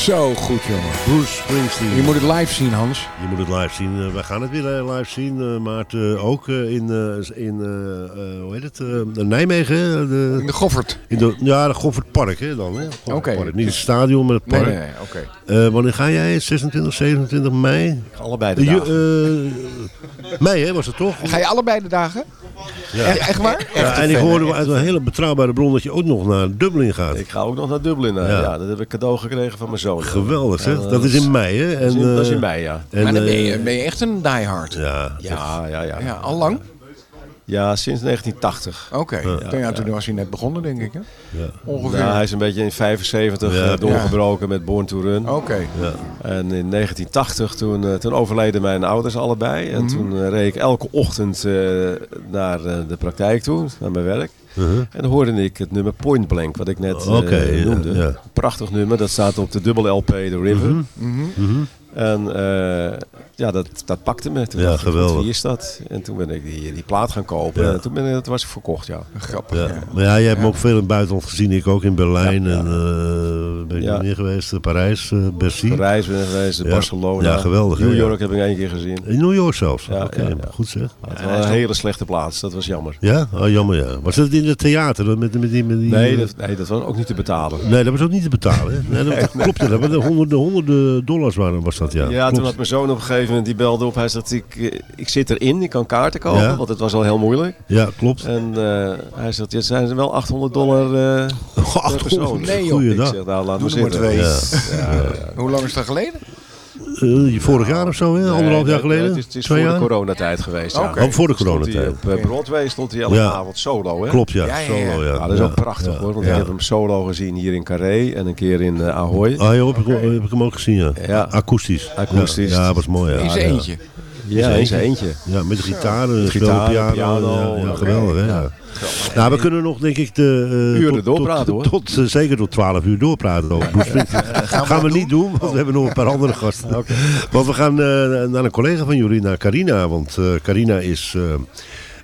Zo goed, jongen. Bruce Springsteen. Je moet het live zien, Hans. Je moet het live zien. Eh, wij gaan het weer eh, live zien. eh, maar eh, ook eh, in, eh, in eh, eh, hoe heet het? eh, Nijmegen. De, In de Goffert. in de, ja, de Goffertpark hè, dan. hè? Goffertpark. Oké. Niet het stadion, maar het park. nee, nee, oké. Eh, wanneer ga jij? 26, 27 mei? Allebei de dagen. eh, mei, hè, was het toch? Ga je allebei de dagen? Ja. Echt, echt waar? Ja, en ik hoorde uit een hele betrouwbare bron dat je ook nog naar Dublin gaat. Ik ga ook nog naar Dublin. eh, Ja. ja. dat heb ik cadeau gekregen van mijn zoon. Geweldig, zeg. En, dat is in mei, hè? Dat is in, En, dat is in mei, ja. En, maar dan ben je, eh, ben je echt een diehard. Ja, Ja, ja, ja. Ja, al lang? Ja, sinds 1980. Oké. Ja, ja, toen was hij net begonnen, denk ik. Hè? Ja. Ongeveer. Nou, hij is een beetje in 75 Ja. eh, doorgebroken met Born to Run. Oké. Ja. En in 1980, toen, eh, toen overleden mijn ouders allebei. En Mhm. toen eh, reed ik elke ochtend eh, naar eh, de praktijk toe, naar mijn werk. Uh-huh. En dan hoorde ik het nummer Point Blank, wat ik net eh, noemde. Prachtig nummer, dat staat op de dubbele LP The River. Mhm. Mhm. En eh, ja, dat, dat pakte me. Toen Ja, dacht ik, wat, geweldig. wie is dat? En toen ben ik die, die plaat gaan kopen. Ja. En toen ben ik, dat was ik verkocht, ja. Grappig. Ja. ja. Maar ja, jij hebt me ook veel in het buitenland gezien. Ik ook in Berlijn Ja, ja. en eh ben ik meer geweest. eh, Parijs, eh Bercy. Parijs ben ik geweest, Ja. Barcelona. Ja, geweldig, New ja. York heb ik één keer gezien. In New York zelfs. Ja, Oké, ja, ja. goed zeg. Het was een hele slechte plaats, dat was jammer. Ja? Oh, jammer ja. Was dat in het theater? Met, met die, met die, Nee, dat, nee, dat was ook niet te betalen. Nee, dat was ook niet te betalen. Hè? Nee, dat, dat klopt. Dat, de honderden, honderden dollars waren, was dat, ja. Ja, Klopt. toen had mijn zoon op een gegeven moment, die belde op. Hij zegt, ik, eh, ik zit erin, ik kan kaarten kopen, Ja. want het was al heel moeilijk. Ja, klopt. En eh, hij zegt, ja, het zijn wel 800 dollar eh per 800, persoon. nee, joh. Ik zeg, nou, laat Doe maar maar zitten. twee. Ja. Hoe lang is dat geleden? Eh, vorig jaar of zo, hè? anderhalf Nee, jaar geleden? Het is, het is Twee voor jaar? de coronatijd geweest. Ja. Oké. Oh, voor de coronatijd. Op eh, Broadway stond hij elke Ja. avond solo. Hè? Klopt, ja. Ja, ja, ja. Solo, ja. Ja, dat is Ja. ook prachtig Ja. hoor. Want Ja. ik heb hem solo gezien hier in Carré en een keer in eh, Ahoy. Ah, joh, heb, ik, heb ik hem ook gezien, ja. Ja. Akoestisch. Akoestisch. Ja, ja was mooi, ja. In zijn ja. eentje. Ja, in zijn eentje. Ja, met de gitaar, de Gitaar, piano. ja, ja, geweldig, hè? Nou, we kunnen nog, denk ik, de, eh, Uren tot, doorpraten, tot, hoor. tot, eh, zeker tot 12 uur doorpraten over Bruce Springsteen. gaan we, niet doen, want we hebben nog een paar andere gasten. Want we gaan eh, naar een collega van jullie, naar Carina. Want eh, Carina is eh,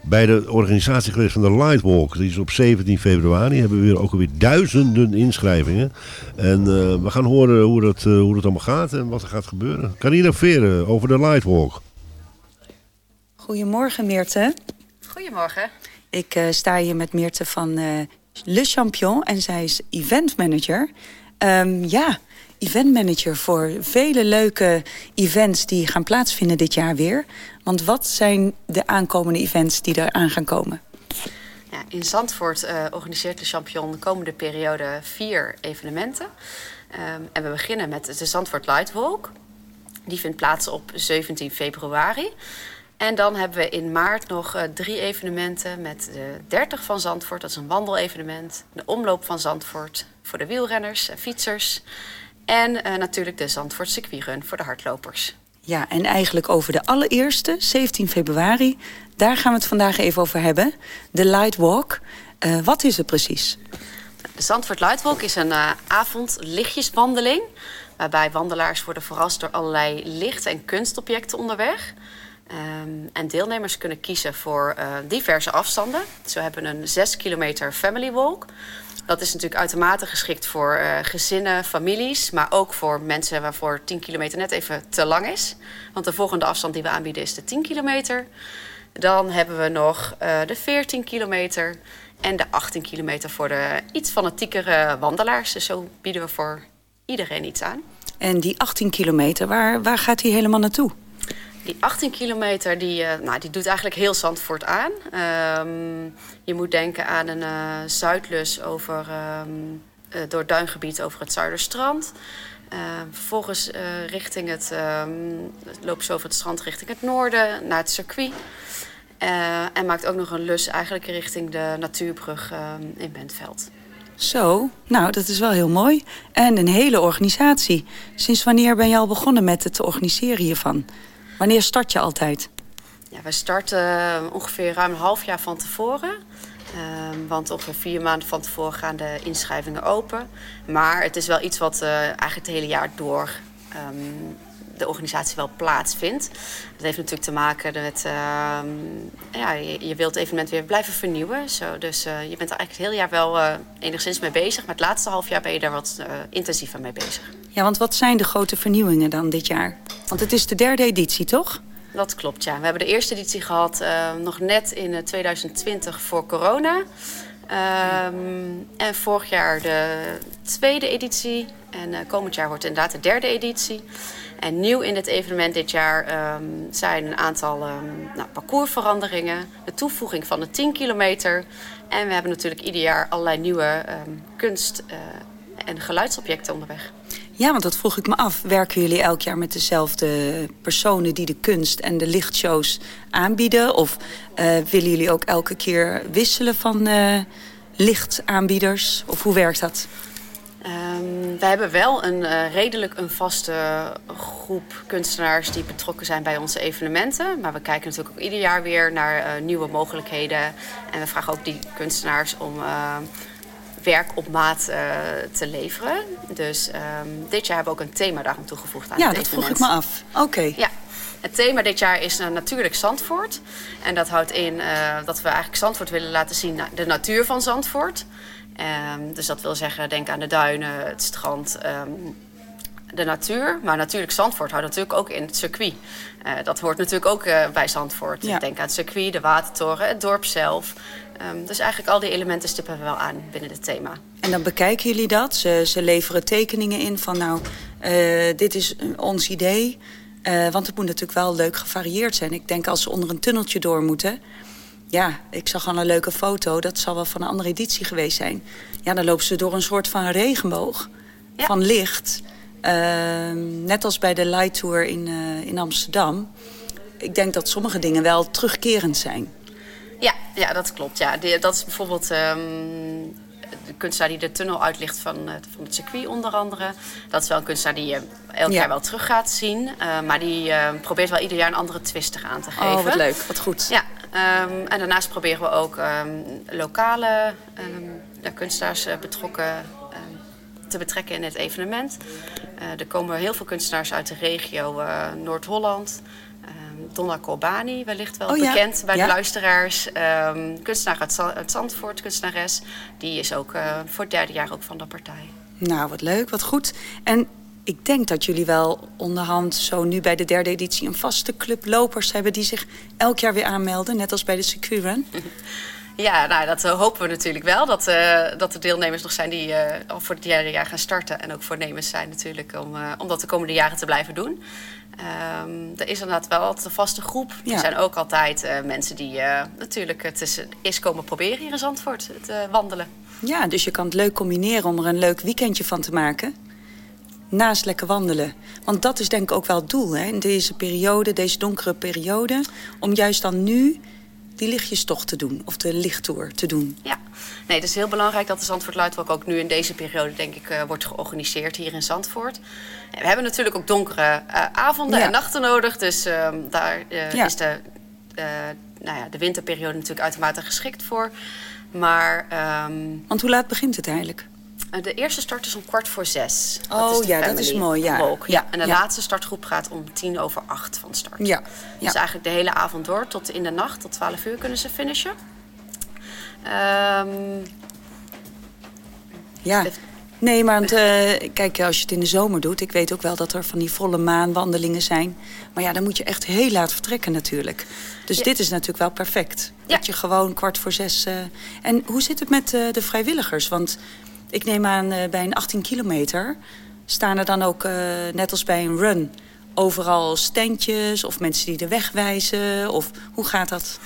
bij de organisatie geweest van de Lightwalk. Die is op 17 februari. Hebben we weer ook alweer duizenden inschrijvingen. En eh, we gaan horen hoe dat, hoe dat allemaal gaat en wat er gaat gebeuren. Carina Veren over de Lightwalk. Goedemorgen Meerte. Goedemorgen. Ik eh, sta hier met Meerte van eh, Le Champion en zij is event manager. Ehm, ja, event manager voor vele leuke events die gaan plaatsvinden dit jaar weer. Want wat zijn de aankomende events die eraan gaan komen? Ja, in Zandvoort eh, organiseert de Champion de komende periode vier evenementen. Ehm, en we beginnen met de Zandvoort Lightwalk. Die vindt plaats op 17 februari. En dan hebben we in maart nog eh, drie evenementen met de 30 van Zandvoort. Dat is een wandelevenement. De omloop van Zandvoort voor de wielrenners en fietsers. En eh, natuurlijk de Zandvoort circuitrun voor de hardlopers. Ja, en eigenlijk over de allereerste, 17 februari. Daar gaan we het vandaag even over hebben. De Lightwalk. Eh wat is het precies? De Zandvoort Lightwalk is een uh, avondlichtjeswandeling. Waarbij wandelaars worden verrast door allerlei licht- en kunstobjecten onderweg. Um, en deelnemers kunnen kiezen voor uh, diverse afstanden. Zo hebben een 6 kilometer family walk. Dat is natuurlijk uitermate geschikt voor uh, gezinnen, families, maar ook voor mensen waarvoor 10 kilometer net even te lang is. Want de volgende afstand die we aanbieden is de 10 kilometer. Dan hebben we nog uh, de 14 kilometer en de 18 kilometer voor de iets fanatiekere wandelaars. Dus zo bieden we voor iedereen iets aan. En die 18 kilometer, waar, waar gaat die helemaal naartoe? Die 18 kilometer, die, uh, nou, die doet eigenlijk heel Zandvoort aan. Um, je moet denken aan een uh, zuidlus over, um, door duingebied over het Zuiderstrand. vervolgens richting het, lopen ze over het strand richting het noorden, naar het circuit. en maakt ook nog een lus eigenlijk richting de natuurbrug in Bentveld. Zo, nou dat is wel heel mooi. En een hele organisatie. Sinds wanneer ben je al begonnen met het organiseren hiervan? Wanneer start je altijd? Ja, we starten ongeveer ruim een half jaar van tevoren. Um, want ongeveer vier maanden van tevoren gaan de inschrijvingen open. Maar het is wel iets wat uh, eigenlijk het hele jaar door um, de organisatie wel plaatsvindt. Dat heeft natuurlijk te maken met... Uh, ja, je, wilt het evenement weer blijven vernieuwen. Zo, dus uh, je bent er eigenlijk het hele jaar wel enigszins mee bezig. Maar het laatste half jaar ben je daar wat intensiever mee bezig. Ja, want wat zijn de grote vernieuwingen dan dit jaar? Want het is de derde editie, toch? Dat klopt, ja. We hebben de eerste editie gehad uh, nog net in 2020 voor corona. Um, en vorig jaar de tweede editie. En uh, komend jaar wordt inderdaad de derde editie. En nieuw in dit evenement dit jaar um, zijn een aantal um, nou, parcoursveranderingen. De toevoeging van de 10 kilometer. En we hebben natuurlijk ieder jaar allerlei nieuwe kunst- en geluidsobjecten onderweg. Ja, want dat vroeg ik me af. Werken jullie elk jaar met dezelfde personen die de kunst en de lichtshows aanbieden? Of uh, willen jullie ook elke keer wisselen van uh, lichtaanbieders? Of hoe werkt dat? Um, we hebben wel een uh, redelijk een vaste groep kunstenaars die betrokken zijn bij onze evenementen. Maar we kijken natuurlijk ook ieder jaar weer naar nieuwe mogelijkheden. En we vragen ook die kunstenaars om werk op maat uh, te leveren. Dus um, dit jaar hebben we ook een thema daarom toegevoegd aan ja, het dat evenement. vroeg ik me af. Oké. Okay. Ja. Het thema dit jaar is uh, natuurlijk Zandvoort. En dat houdt in uh, dat we eigenlijk Zandvoort willen laten zien, de natuur van Zandvoort. Um, dus dat wil zeggen, denk aan de duinen, het strand, um, de natuur. Maar natuurlijk Zandvoort houdt natuurlijk ook in het circuit. Uh, dat hoort natuurlijk ook uh, bij Zandvoort. Ja. Denk aan het circuit, de watertoren, het dorp zelf. Um, dus eigenlijk al die elementen stippen we wel aan binnen het thema. En dan bekijken jullie dat? Ze, ze leveren tekeningen in van nou, uh, dit is ons idee. Uh, want het moet natuurlijk wel leuk gevarieerd zijn. Ik denk als ze onder een tunneltje door moeten... Ja, ik zag al een leuke foto. Dat zal wel van een andere editie geweest zijn. Ja, dan lopen ze door een soort van regenboog ja. van licht. Uh, net als bij de Light Tour in, in Amsterdam. Ik denk dat sommige dingen wel terugkerend zijn. Ja, ja dat klopt. Ja. De, dat is bijvoorbeeld um, de kunstenaar die de tunnel uitlicht van, uh, van het circuit onder andere. Dat is wel een kunstenaar die je elk ja. jaar wel terug gaat zien. Uh, maar die uh, probeert wel ieder jaar een andere twist eraan te geven. Oh, wat leuk. Wat goed. Ja. Um, en daarnaast proberen we ook um, lokale kunstenaars betrokken te betrekken in het evenement. Uh, er komen heel veel kunstenaars uit de regio Noord-Holland. Donna Colbani, wellicht wel oh, ja. bekend bij ja. de luisteraars. Um, kunstenaar uit, Zandvoort, kunstenares. Die is ook uh, voor het derde jaar ook van de partij. Nou, wat leuk, wat goed. En ik denk dat jullie wel onderhand zo nu bij de derde editie... een vaste club lopers hebben die zich elk jaar weer aanmelden. Net als bij de circuitrun. Ja, nou, dat uh, hopen we natuurlijk wel. Dat, uh, dat er deelnemers nog zijn die uh, al voor het derde jaar gaan starten. En ook voornemens zijn natuurlijk om, om dat de komende jaren te blijven doen. Um, er is inderdaad wel altijd een vaste groep. Ja. Er zijn ook altijd mensen die natuurlijk het is, is komen proberen hier in Zandvoort, te wandelen. Ja, dus je kan het leuk combineren om er een leuk weekendje van te maken. Naast lekker wandelen. Want dat is denk ik ook wel het doel hè? in deze periode, deze donkere periode. Om juist dan nu die lichtjestocht te doen. Of de lichttour te doen. Ja, nee, het is heel belangrijk dat de Zandvoort Luidwalk ook nu in deze periode, denk ik, uh, wordt georganiseerd hier in Zandvoort. We hebben natuurlijk ook donkere uh, avonden ja. en nachten nodig. Dus uh, daar ja. is de, nou ja, de winterperiode natuurlijk uitermate geschikt voor. Maar, um, Want hoe laat begint het eigenlijk? De eerste start is om kwart voor zes. Oh ja, dat is mooi. Ja. Walk. ja. En de ja. laatste startgroep gaat om tien over acht van start. Ja. ja. Dus eigenlijk de hele avond door tot in de nacht. Tot twaalf uur kunnen ze finishen. Um, ja. Nee, maar want, uh, kijk, als je het in de zomer doet... ik weet ook wel dat er van die volle maanwandelingen zijn. Maar ja, dan moet je echt heel laat vertrekken natuurlijk. Dus ja. dit is natuurlijk wel perfect. Ja. Dat je gewoon kwart voor zes... Uh... En hoe zit het met uh, de vrijwilligers? Want ik neem aan, uh, bij een 18 kilometer staan er dan ook, uh, net als bij een run, overal standjes of mensen die de weg wijzen? Of hoe gaat dat?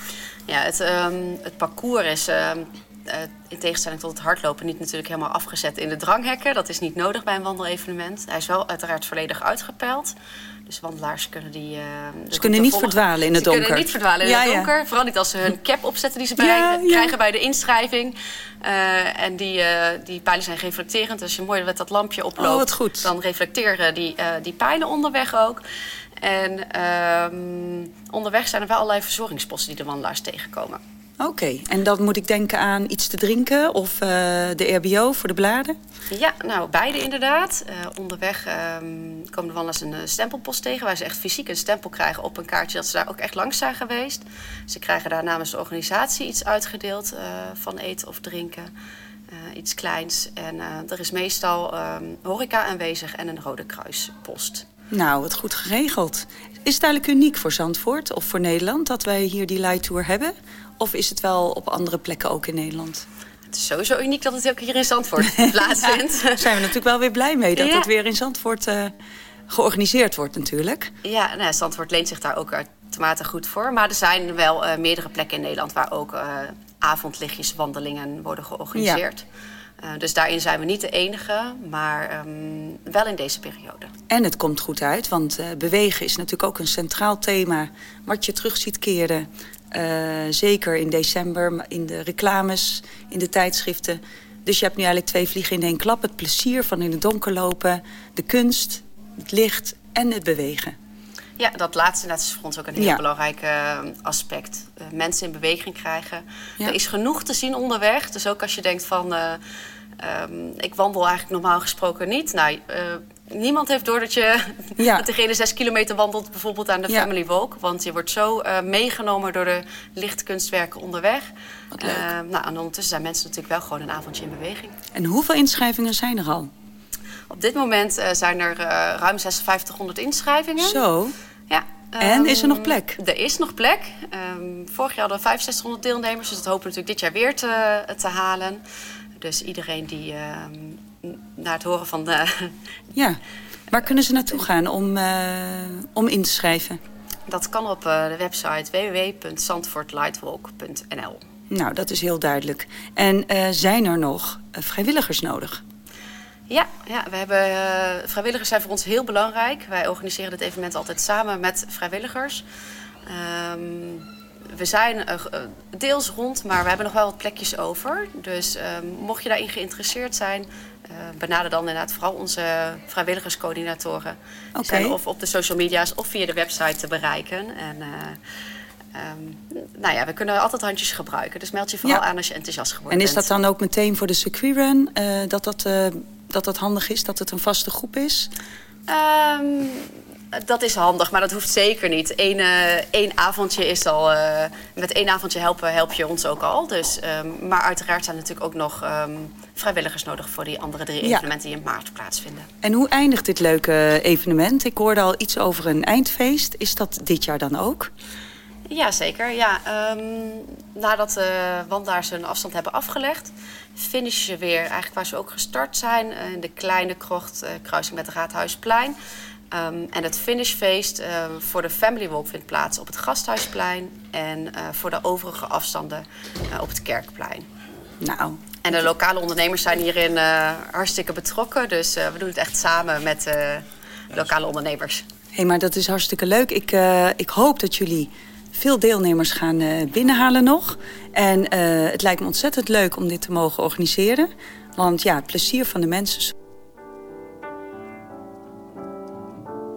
Ja, het, um, het parcours is. Uh, uh, in tegenstelling tot het hardlopen niet natuurlijk helemaal afgezet in de dranghekken. Dat is niet nodig bij een wandelevenement. Hij is wel uiteraard volledig uitgepeld. Dus wandelaars kunnen die... Uh, ze kunnen niet volgen. verdwalen in het ze donker. Ze kunnen niet verdwalen in ja, het donker. Ja. Vooral niet als ze hun cap opzetten die ze bij, ja, krijgen bij de inschrijving. Uh, en die, uh, die pijlen zijn reflecterend. Dus als je mooi met dat lampje oploopt... Oh, dan reflecteren die, die pijlen onderweg ook. En um, onderweg zijn er wel allerlei verzorgingsposten die de wandelaars tegenkomen. Oké, okay. en dan moet ik denken aan iets te drinken of uh, de RBO voor de bladen? Ja, nou, beide inderdaad. Uh, onderweg um, komen de wandelaars een uh, stempelpost tegen... waar ze echt fysiek een stempel krijgen op een kaartje... dat ze daar ook echt langs zijn geweest. Ze krijgen daar namens de organisatie iets uitgedeeld van eten of drinken. eh, iets kleins. En eh, er is meestal ehm, horeca aanwezig en een Rode Kruispost. Nou, wat goed geregeld. Is het eigenlijk uniek voor Zandvoort of voor Nederland dat wij hier die Light Tour hebben? Of is het wel op andere plekken ook in Nederland? Het is sowieso uniek dat het ook hier in Zandvoort plaatsvindt. Daar zijn we natuurlijk wel weer blij mee dat Ja. het weer in Zandvoort eh, georganiseerd wordt natuurlijk. Ja, nou, Zandvoort leent zich daar ook uitermate goed voor. Maar er zijn wel eh, meerdere plekken in Nederland waar ook eh avondlichtjeswandelingen worden georganiseerd. Dus daarin zijn we niet de enige, maar ehm, wel in deze periode. En het komt goed uit, want bewegen is natuurlijk ook een centraal thema... wat je terug ziet keren, zeker in december, in de reclames, in de tijdschriften. Dus je hebt nu eigenlijk twee vliegen in één klap. Het plezier van in het donker lopen, de kunst, het licht en het bewegen. Ja, dat laatste dat is voor ons ook een heel Ja. belangrijk eh, aspect. Eh, mensen in beweging krijgen. Ja. Er is genoeg te zien onderweg. Dus ook als je denkt van... eh, ehm, ik wandel eigenlijk normaal gesproken niet. Nou, eh, niemand heeft door dat je Ja. dat degene zes kilometer wandelt... bijvoorbeeld aan de Ja. Family Walk. Want je wordt zo eh, meegenomen door de lichtkunstwerken onderweg. Wat leuk. Eh, nou, en ondertussen zijn mensen natuurlijk wel gewoon een avondje in beweging. En hoeveel inschrijvingen zijn er al? Op dit moment eh, zijn er ruim 5600 inschrijvingen. Zo. Ja. En is er nog Ehm, plek? Er is nog plek. Ehm, vorig jaar hadden we 6500 deelnemers, dus dat hopen we natuurlijk dit jaar weer te, te halen. Dus iedereen die ehm, na het horen van de... Ja. Waar kunnen ze naartoe gaan om, eh, om in te schrijven? Dat kan op eh, de website www.zandvoortlightwalk.nl. Nou, dat is heel duidelijk. En eh, zijn er nog vrijwilligers nodig? Ja, ja we hebben, vrijwilligers zijn voor ons heel belangrijk. Wij organiseren dit evenement altijd samen met vrijwilligers. Ehm, we zijn eh, eh, deels rond, maar we hebben nog wel wat plekjes over. Dus ehm, mocht je daarin geïnteresseerd zijn, eh, benader dan inderdaad vooral onze vrijwilligerscoördinatoren. Oké. zijn of op de social media's of via de website te bereiken. En, eh, ehm, nou ja, we kunnen altijd handjes gebruiken. Dus meld je vooral Ja. aan als je enthousiast geworden En is bent. dat dan ook meteen voor de circuitrun eh dat, dat, dat dat handig is, dat het een vaste groep is? Ehm, dat is handig, maar dat hoeft zeker niet. Eén, eh, één avondje is al. eh, met één avondje helpen help je ons ook al. Dus, ehm, maar uiteraard zijn er natuurlijk ook nog ehm, vrijwilligers nodig voor die andere drie Ja. evenementen die in maart plaatsvinden. En hoe eindigt dit leuke evenement? Ik hoorde al iets over een eindfeest. Is dat dit jaar dan ook? Ja, zeker. Ja, ehm, nadat de wandelaars hun afstand hebben afgelegd, finishen ze weer eigenlijk waar ze ook gestart zijn. eh, In de kleine krocht, eh, kruising met het Raadhuisplein. Ehm, en het finishfeest eh, voor de Family Walk vindt plaats op het Gasthuisplein. En eh, voor de overige afstanden eh, op het Kerkplein. Nou, En de lokale ondernemers zijn hierin eh, hartstikke betrokken. Dus eh, we doen het echt samen met eh, lokale ondernemers. hé, maar dat is hartstikke leuk. Ik, eh, ik hoop dat jullie veel deelnemers gaan eh, binnenhalen nog. En eh, het lijkt me ontzettend leuk om dit te mogen organiseren. Want ja, het plezier van de mensen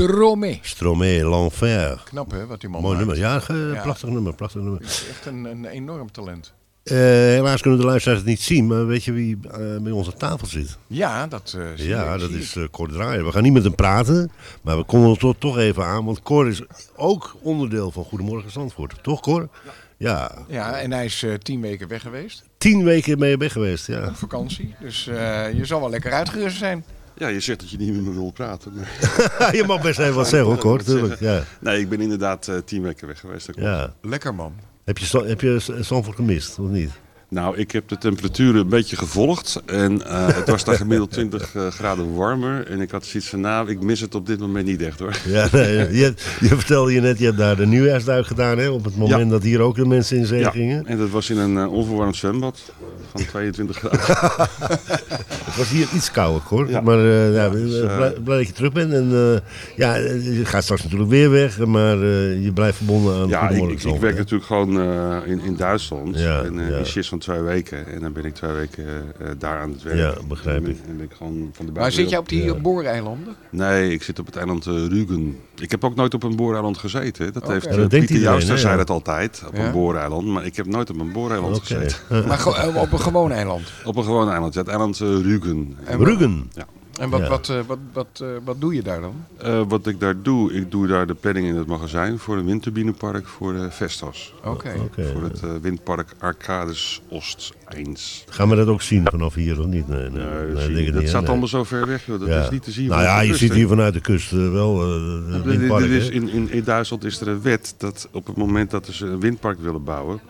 Stromé. Stromé, l'enfer. Knap hè, wat die man Mooi maakt. nummer. Ja, ge- Ja. prachtig nummer, prachtig nummer. Het is echt een, een enorm talent. Eh, helaas kunnen de luisteraars het niet zien, maar weet je wie eh, bij onze tafel zit? Ja, dat eh, zie ja, ik, dat zie is eh Cor Draaier. We gaan niet met hem praten, maar we komen er toch, toch even aan, want Cor is ook onderdeel van Goedemorgen Zandvoort. Toch Cor? Ja. Ja, en hij is eh, tien weken weg geweest. Tien weken mee weg geweest, ja. Op vakantie. Dus eh, je zal wel lekker uitgerust zijn. Ja, je zegt dat je niet met me wil praten. Maar... je mag best even wat zeggen, hoor, Cor, tuurlijk, ja. Nee, ik ben inderdaad eh, tien weken weg geweest. ja. Lekker man. Heb je, heb je Zandvoort gemist, of niet? Nou, ik heb de temperaturen een beetje gevolgd. En eh, het was daar gemiddeld 20 eh, graden warmer. En ik had zoiets van, nou, ik mis het op dit moment niet echt hoor. Ja, nee, je, je vertelde je net, je hebt daar de nieuwjaarsduik gedaan, hè? Op het moment Ja. dat hier ook de mensen in zee Ja, gingen. en dat was in een eh, onverwarmd zwembad van 22 graden. Het was hier iets kouder, hoor. Ja. Maar ja, dus, blij, blij dat je terug bent. En ja, je gaat straks natuurlijk weer weg, maar je blijft verbonden aan Ja, ik, ik, ik werk natuurlijk gewoon in, in Duitsland. Ja, en shift van twee weken. En dan ben ik twee weken eh, daar aan het werk. Ja, begrijp En ik. ben- En ben ik gewoon van de Maar zit je op die Ja. booreilanden? Nee, ik zit op het eiland eh, Rügen. Ik heb ook nooit op een booreiland gezeten. Dat heeft Ja, dat Pieter Jouster zei ja. dat altijd, op Ja? een booreiland. Maar ik heb nooit op een booreiland gezeten. Maar ge- eh, op een gewoon eiland. Op een gewoon eiland, ja, het eiland Rügen. En. Ja. En wat, Ja. wat, eh, wat, wat, eh, wat doe je daar dan? Eh, wat ik daar doe, ik doe daar de planning in het magazijn voor een windturbinepark voor de Vestas. Oké. Voor het eh, windpark Arcades Oost 1. Gaan we dat ook zien vanaf hier of niet? Nee, nee, Nee, nee, dat dat niet, staat allemaal zo ver weg, joh. Dat Ja. is niet te zien. Nou ja, je kust, ziet hier vanuit de kust eh, wel eh, windpark, er is hè? in, in, in Duitsland is er een wet dat op het moment dat ze een windpark willen bouwen,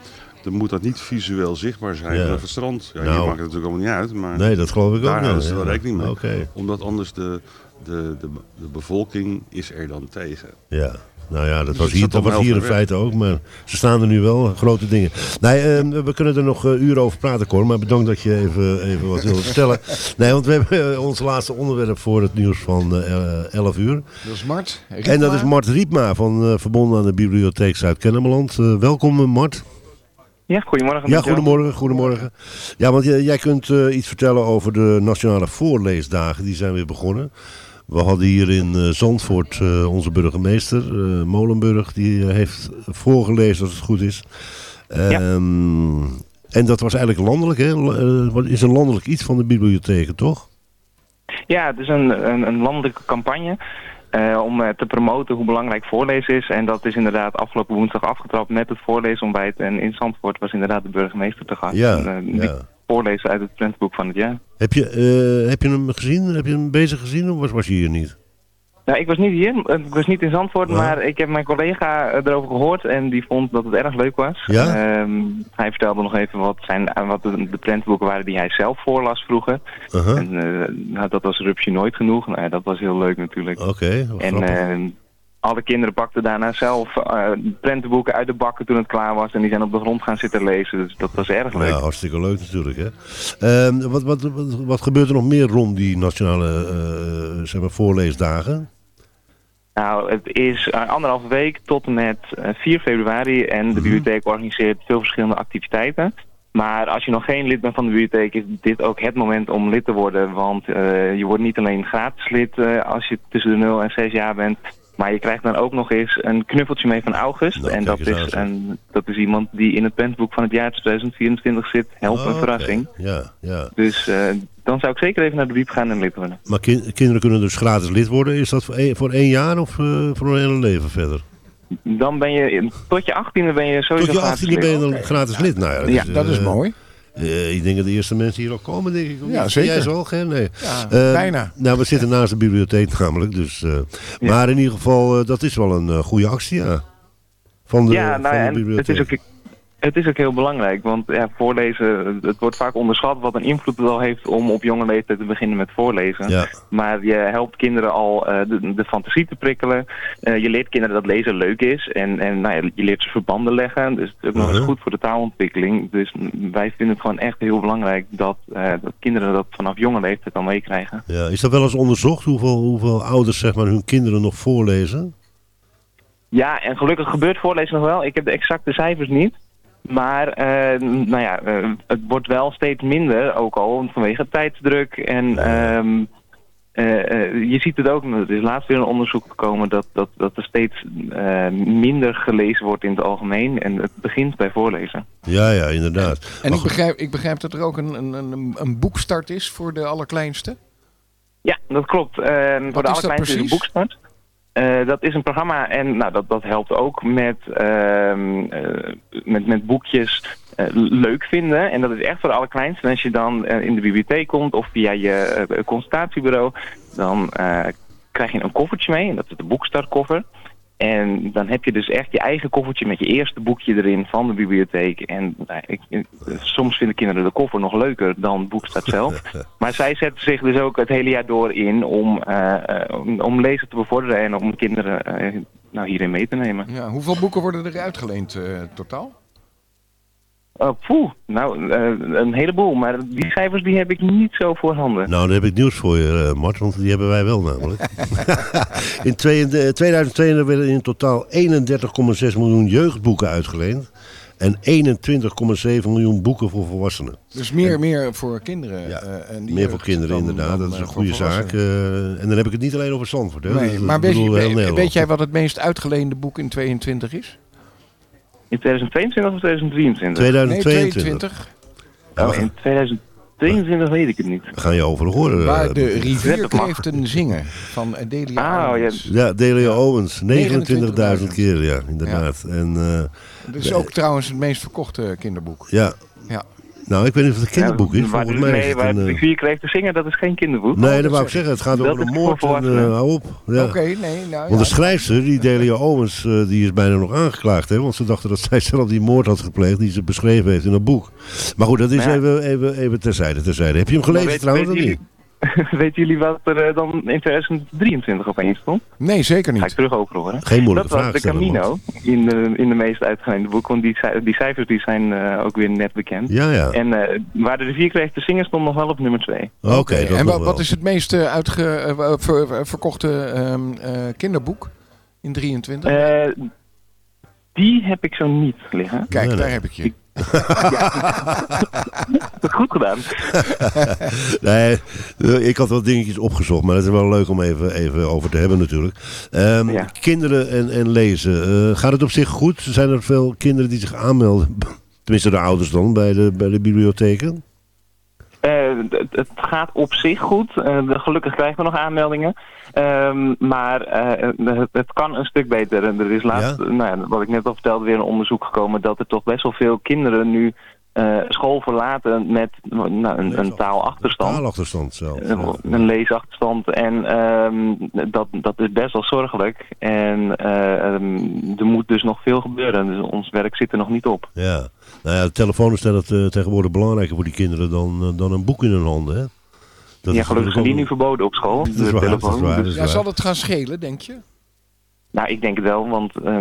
dan moet dat niet visueel zichtbaar zijn Ja. vanaf het strand. Ja, Nou. hier maakt het natuurlijk allemaal niet uit, maar Nee, dat geloof ik ook daar ze ja. wel rekening mee. Oké. Omdat anders de, de, de, de bevolking is er dan tegen. Ja. Nou ja, dat Dus was hier, dat was hier in feite ook, maar ze staan er nu wel, grote dingen. Nee, eh, we kunnen er nog eh, uren over praten, Cor, maar bedankt dat je even, even wat wilde vertellen. Nee, want we hebben eh, ons laatste onderwerp voor het nieuws van eh 11 uur. Dat is Mart. En dat is Mart Riepma, van, eh, verbonden aan de Bibliotheek Zuid-Kennemerland. Eh, welkom, eh, Mart. Ja, goedemorgen. Ja, goedemorgen, goedemorgen. Ja, want jij, kunt eh, iets vertellen over de Nationale Voorleesdagen. Die zijn weer begonnen. We hadden hier in eh, Zandvoort eh, onze burgemeester, Molenburg, die heeft voorgelezen als het goed is. Ehm, En dat was eigenlijk landelijk, hè? Is een landelijk iets van de bibliotheken, toch? Ja, het is een, een, een landelijke campagne eh, om eh, te promoten hoe belangrijk voorlezen is. En dat is inderdaad afgelopen woensdag afgetrapt met het voorleesontbijt. En in Zandvoort was inderdaad de burgemeester te gast. Ja, En, eh, ja. Voorlezen uit het prentenboek van het jaar. Heb je, heb je hem gezien? Heb je hem bezig gezien of was, was je hier niet? Nou, ik was niet hier, eh, ik was niet in Zandvoort, maar ik heb mijn collega eh, erover gehoord en die vond dat het erg leuk was. Ja? Ehm, hij vertelde nog even wat, zijn, eh, wat de, prentenboeken waren die hij zelf voorlas vroeger. Uh-huh. En eh, nou, dat was Rupsje nooit genoeg. Nou, ja, dat was heel leuk natuurlijk. Oké, wat En grappig. eh, alle kinderen pakten daarna zelf eh, prentenboeken uit de bakken toen het klaar was. En die zijn op de grond gaan zitten lezen. Dus dat was erg leuk. Ja, hartstikke leuk natuurlijk. Hè? Ehm, wat, wat, wat, wat gebeurt er nog meer rond die nationale eh, zeg maar voorleesdagen? Nou, het is eh, anderhalve week tot en met eh, 4 februari. En de bibliotheek organiseert veel verschillende activiteiten. Maar als je nog geen lid bent van de bibliotheek, is dit ook het moment om lid te worden. Want eh, je wordt niet alleen gratis lid eh, als je tussen de 0 en 6 jaar bent. Maar je krijgt dan ook nog eens een knuffeltje mee van August. en dat Nou, kijk eens is, een, dat is iemand die in het pentboek van het jaar 2024 zit. Help, Oh, een oké. verrassing. Ja, ja. Dus eh, dan zou ik zeker even naar de biep gaan en lid worden. Maar kin- kinderen kunnen dus gratis lid worden. Is dat voor één, voor één jaar of eh, voor een hele leven verder? Dan ben je, tot je 18e ben je sowieso Tot je 18e ben je dan gratis lid. Nou ja, Ja, dat is eh, mooi. Eh, ik denk dat de eerste mensen hier al komen, denk ik. Ja, zeker. Jij zo, Ger? Nee. Ja, bijna. Nou, we zitten naast de bibliotheek namelijk. Dus, eh, Maar in ieder geval, dat is wel een goede actie, ja. Van de, ja, van nou ja, de en het bibliotheek. is, ook, het is ook heel belangrijk, want ja, voorlezen, het wordt vaak onderschat wat een invloed het al heeft om op jonge leeftijd te beginnen met voorlezen. Ja. Maar je helpt kinderen al eh, de, de fantasie te prikkelen. Eh, je leert kinderen dat lezen leuk is en, en nou ja, je leert ze verbanden leggen. Dus het is ook nog eens Mhm. goed voor de taalontwikkeling. Dus wij vinden het gewoon echt heel belangrijk dat, eh, dat kinderen dat vanaf jonge leeftijd al meekrijgen. Ja, is dat wel eens onderzocht hoeveel, hoeveel ouders zeg maar, hun kinderen nog voorlezen? Ja, en gelukkig gebeurt voorlezen nog wel. Ik heb de exacte cijfers niet. Maar eh, nou ja, eh, het wordt wel steeds minder, ook al vanwege tijdsdruk. En ehm, eh, eh, je ziet het ook, er is laatst weer een onderzoek gekomen dat, dat, dat er steeds eh, minder gelezen wordt in het algemeen. En het begint bij voorlezen. Ja, ja, inderdaad. En ik begrijp, ik begrijp dat er ook een, een, een, een boekstart is voor de allerkleinste. Ja, dat klopt. Eh, voor de allerkleinste is een boekstart. Eh, dat is een programma en nou, dat, dat helpt ook met, ehm, eh, met, met boekjes eh, leuk vinden. En dat is echt voor de allerkleinste. En als je dan in de bibliotheek komt of via je consultatiebureau, dan krijg je een koffertje mee. En dat is de boekstartkoffer. En dan heb je dus echt je eigen koffertje met je eerste boekje erin van de bibliotheek. En nou, ik, soms vinden kinderen de koffer nog leuker dan het boekstart zelf. maar zij zetten zich dus ook het hele jaar door in om, eh, om, om lezen te bevorderen en om kinderen eh, nou, hierin mee te nemen. Ja, hoeveel boeken worden er uitgeleend eh, totaal? Oh, poeh, nou, eh, een heleboel. Maar die cijfers die heb ik niet zo voorhanden. Nou, dan heb ik nieuws voor je, eh, Mart, want die hebben wij wel namelijk. in twee- eh, 2022 werden in totaal 31,6 miljoen jeugdboeken uitgeleend. En 21,7 miljoen boeken voor volwassenen. Dus meer, meer voor kinderen. eh, en Meer voor kinderen dan- inderdaad, dan, dat is een goede zaak. eh, en dan heb ik het niet alleen over Zandvoort. Hè. Nee, Dat- maar weet, je, weet jij wat het meest uitgeleende boek in 22 is? In 2022 of 2023? 2022. Nee, 22. Oh, in 2022 weet ik het niet. We gaan je over horen. Waar eh, de rivier kreeften zingen van Delia Ah, Owens. Ja, Delia Owens. 29.000 29.000 keer, ja, inderdaad. En, eh, Dat is ook trouwens het meest verkochte kinderboek. Ja. Nou, ik weet niet of het een kinderboek is. Waar Volgens mij is nee, het waar een... de eh, kreeg te zingen, dat is geen kinderboek. Nee, dat wou ik zeggen. Het gaat Dat over is een moord. En, eh, hou op. Ja. Oké, nee, nou Want de ja. schrijfster, die Delia Owens, eh, die is bijna nog aangeklaagd. Hè? Want ze dachten dat zij zelf die moord had gepleegd die ze beschreven heeft in dat boek. Maar goed, dat is Ja. even, even, even terzijde, terzijde. Heb je hem gelezen weet- trouwens of niet? Weten jullie wat er eh, dan in 2023 opeens stond? Nee, zeker niet. Ga ik terug over horen. Geen moeilijke Dat was vraag de stellen, Camino in de, in de meest uitgeleende boek. Want die, die cijfers die zijn eh, ook weer net bekend. Ja, ja. En eh, waar de rivier kreeg te zingen stond nog wel op nummer 2. Oké, dat en wat, is het meest eh, uitge, eh, ver- ver- verkochte ehm, eh, kinderboek in 23? Eh, die heb ik zo niet liggen. Kijk, nee, daar nee. heb ik je. Goed gedaan. nee, ik had wel dingetjes opgezocht, maar dat is wel leuk om even, even over te hebben natuurlijk. Ehm, Ja. Kinderen en, en lezen, eh, gaat het op zich goed? Zijn er veel kinderen die zich aanmelden? Tenminste de ouders dan, bij de, bij de bibliotheken? Eh, het, het gaat op zich goed. Eh, gelukkig krijgen we nog aanmeldingen. Ehm, maar eh, het, het kan een stuk beter. En er is laatst, nou ja, wat ik net al vertelde, weer een onderzoek gekomen dat er toch best wel veel kinderen nu eh, school verlaten met nou, een, een taalachterstand. Taalachterstand zelf. Een leesachterstand. En ehm, dat, dat is best wel zorgelijk. En eh, ehm, er moet dus nog veel gebeuren. Dus ons werk zit er nog niet op. Ja, nou ja, de telefoon is dat, eh, tegenwoordig belangrijker voor die kinderen dan, dan een boek in hun handen. Hè? Dat ja, is gelukkig zijn die nu verboden op school. Dat is de waar, dat is telefoon. waar, dat is Ja, waar. zal het gaan schelen, denk je? Nou, ik denk het wel, want eh,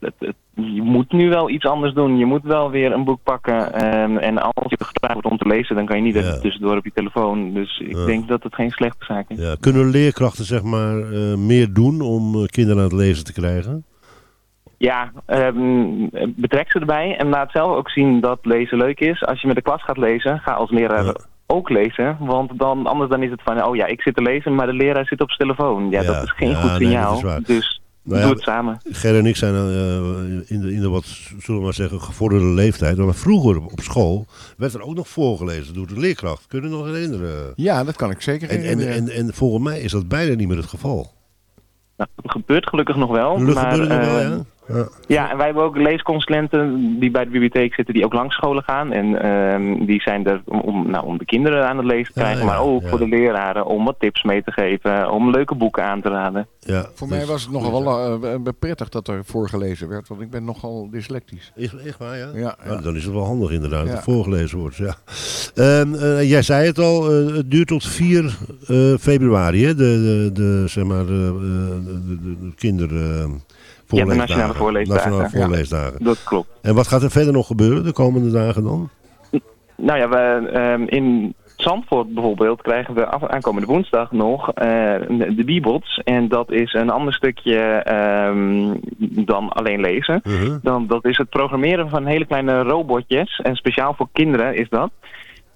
het, het- je moet nu wel iets anders doen. Je moet wel weer een boek pakken. ehm, en als je gevraagd wordt om te lezen, dan kan je niet even tussendoor op je telefoon. Dus ik Ja. denk dat het geen slechte zaak is. Ja, kunnen leerkrachten zeg maar eh, meer doen om eh, kinderen aan het lezen te krijgen? Ja, ehm, betrek ze erbij en laat zelf ook zien dat lezen leuk is. Als je met de klas gaat lezen, ga als leraar ook lezen. Want dan, anders dan is het van, oh ja, ik zit te lezen, maar de leraar zit op zijn telefoon. Ja, Ja, dat is geen ja, goed nee, signaal. waar. dus Nou ja, doe het samen. Ger en ik zijn eh, in, de, in de wat, zullen we maar zeggen, gevorderde leeftijd. Maar vroeger op school werd er ook nog voorgelezen door de leerkracht. Kun je nog herinneren? Ja, dat kan ik zeker En, en, herinneren. en, en volgens mij is dat bijna niet meer het geval. Nou, dat gebeurt gelukkig nog wel. Maar gebeurt het nog wel, eh, ja? Ja. Ja, en wij hebben ook leesconsulenten die bij de bibliotheek zitten, die ook langs scholen gaan. En ehm, die zijn er om, nou, om de kinderen aan het lezen te krijgen, ja, maar ook ja. voor de leraren om wat tips mee te geven, om leuke boeken aan te raden. Ja, Voor mij was het nogal wel eh, prettig dat er voorgelezen werd, want ik ben nogal dyslectisch. Is echt waar, ja? Ja, Nou, dan is het wel handig inderdaad, Ja. dat voorgelezen wordt. Ja. Ehm, eh, jij zei het al, eh, het duurt tot 4 eh, februari, hè? De, de, de, zeg maar, de, eh, de, de, de kinder... eh, Ja, de voorleesdagen. nationale voorleesdagen. Nationale Ja, voorleesdagen. dat klopt. En wat gaat er verder nog gebeuren de komende dagen dan? Nou ja, we, ehm, in Zandvoort bijvoorbeeld krijgen we af, aankomende woensdag nog eh, de Bibels. En dat is een ander stukje ehm, dan alleen lezen. dan, dat is het programmeren van hele kleine robotjes. En speciaal voor kinderen is dat.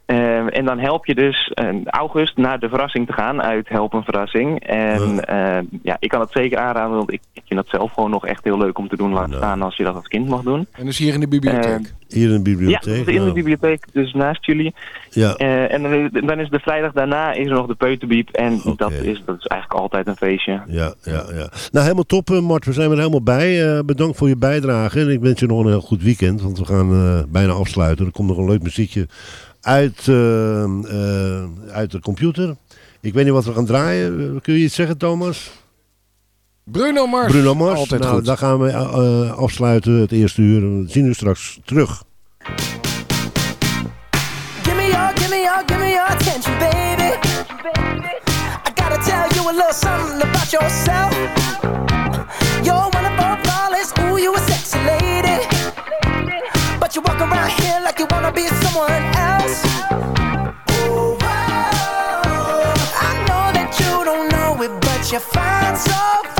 Ehm, en dan help je dus in august naar de verrassing te gaan uit Help een Verrassing. En ehm, ja, ik kan het zeker aanraden, want ik, ik vind dat zelf gewoon nog echt heel leuk om te doen. Laat staan als je dat als kind mag doen. En dat is hier in de bibliotheek? Hier in de Ja, bibliotheek? dat is in de bibliotheek, dus naast jullie. Ja. Eh, en dan is, dan is de vrijdag daarna is er nog de Peuterbiep. En dat, is, dat is eigenlijk altijd een feestje. Ja, ja, ja. Nou, helemaal top, eh, Mart. We zijn er helemaal bij. Eh, bedankt voor je bijdrage. En ik wens je nog een heel goed weekend, want we gaan eh, bijna afsluiten. Er komt nog een leuk muziekje uit, eh, eh, uit de computer. Ik weet niet wat we gaan draaien. Kun je iets zeggen, Thomas? Bruno Mars. Bruno Mars. Altijd nou, goed. dan gaan we eh, afsluiten het eerste uur. We zien u straks terug. Give me your, give me your, give me your attention, baby. I gotta tell you a little something about yourself. You're one of our flawless, ooh, you a sexy lady. But you walk around here like wanna be someone else. I know that you don't know it, but you're fine, so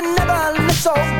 never look so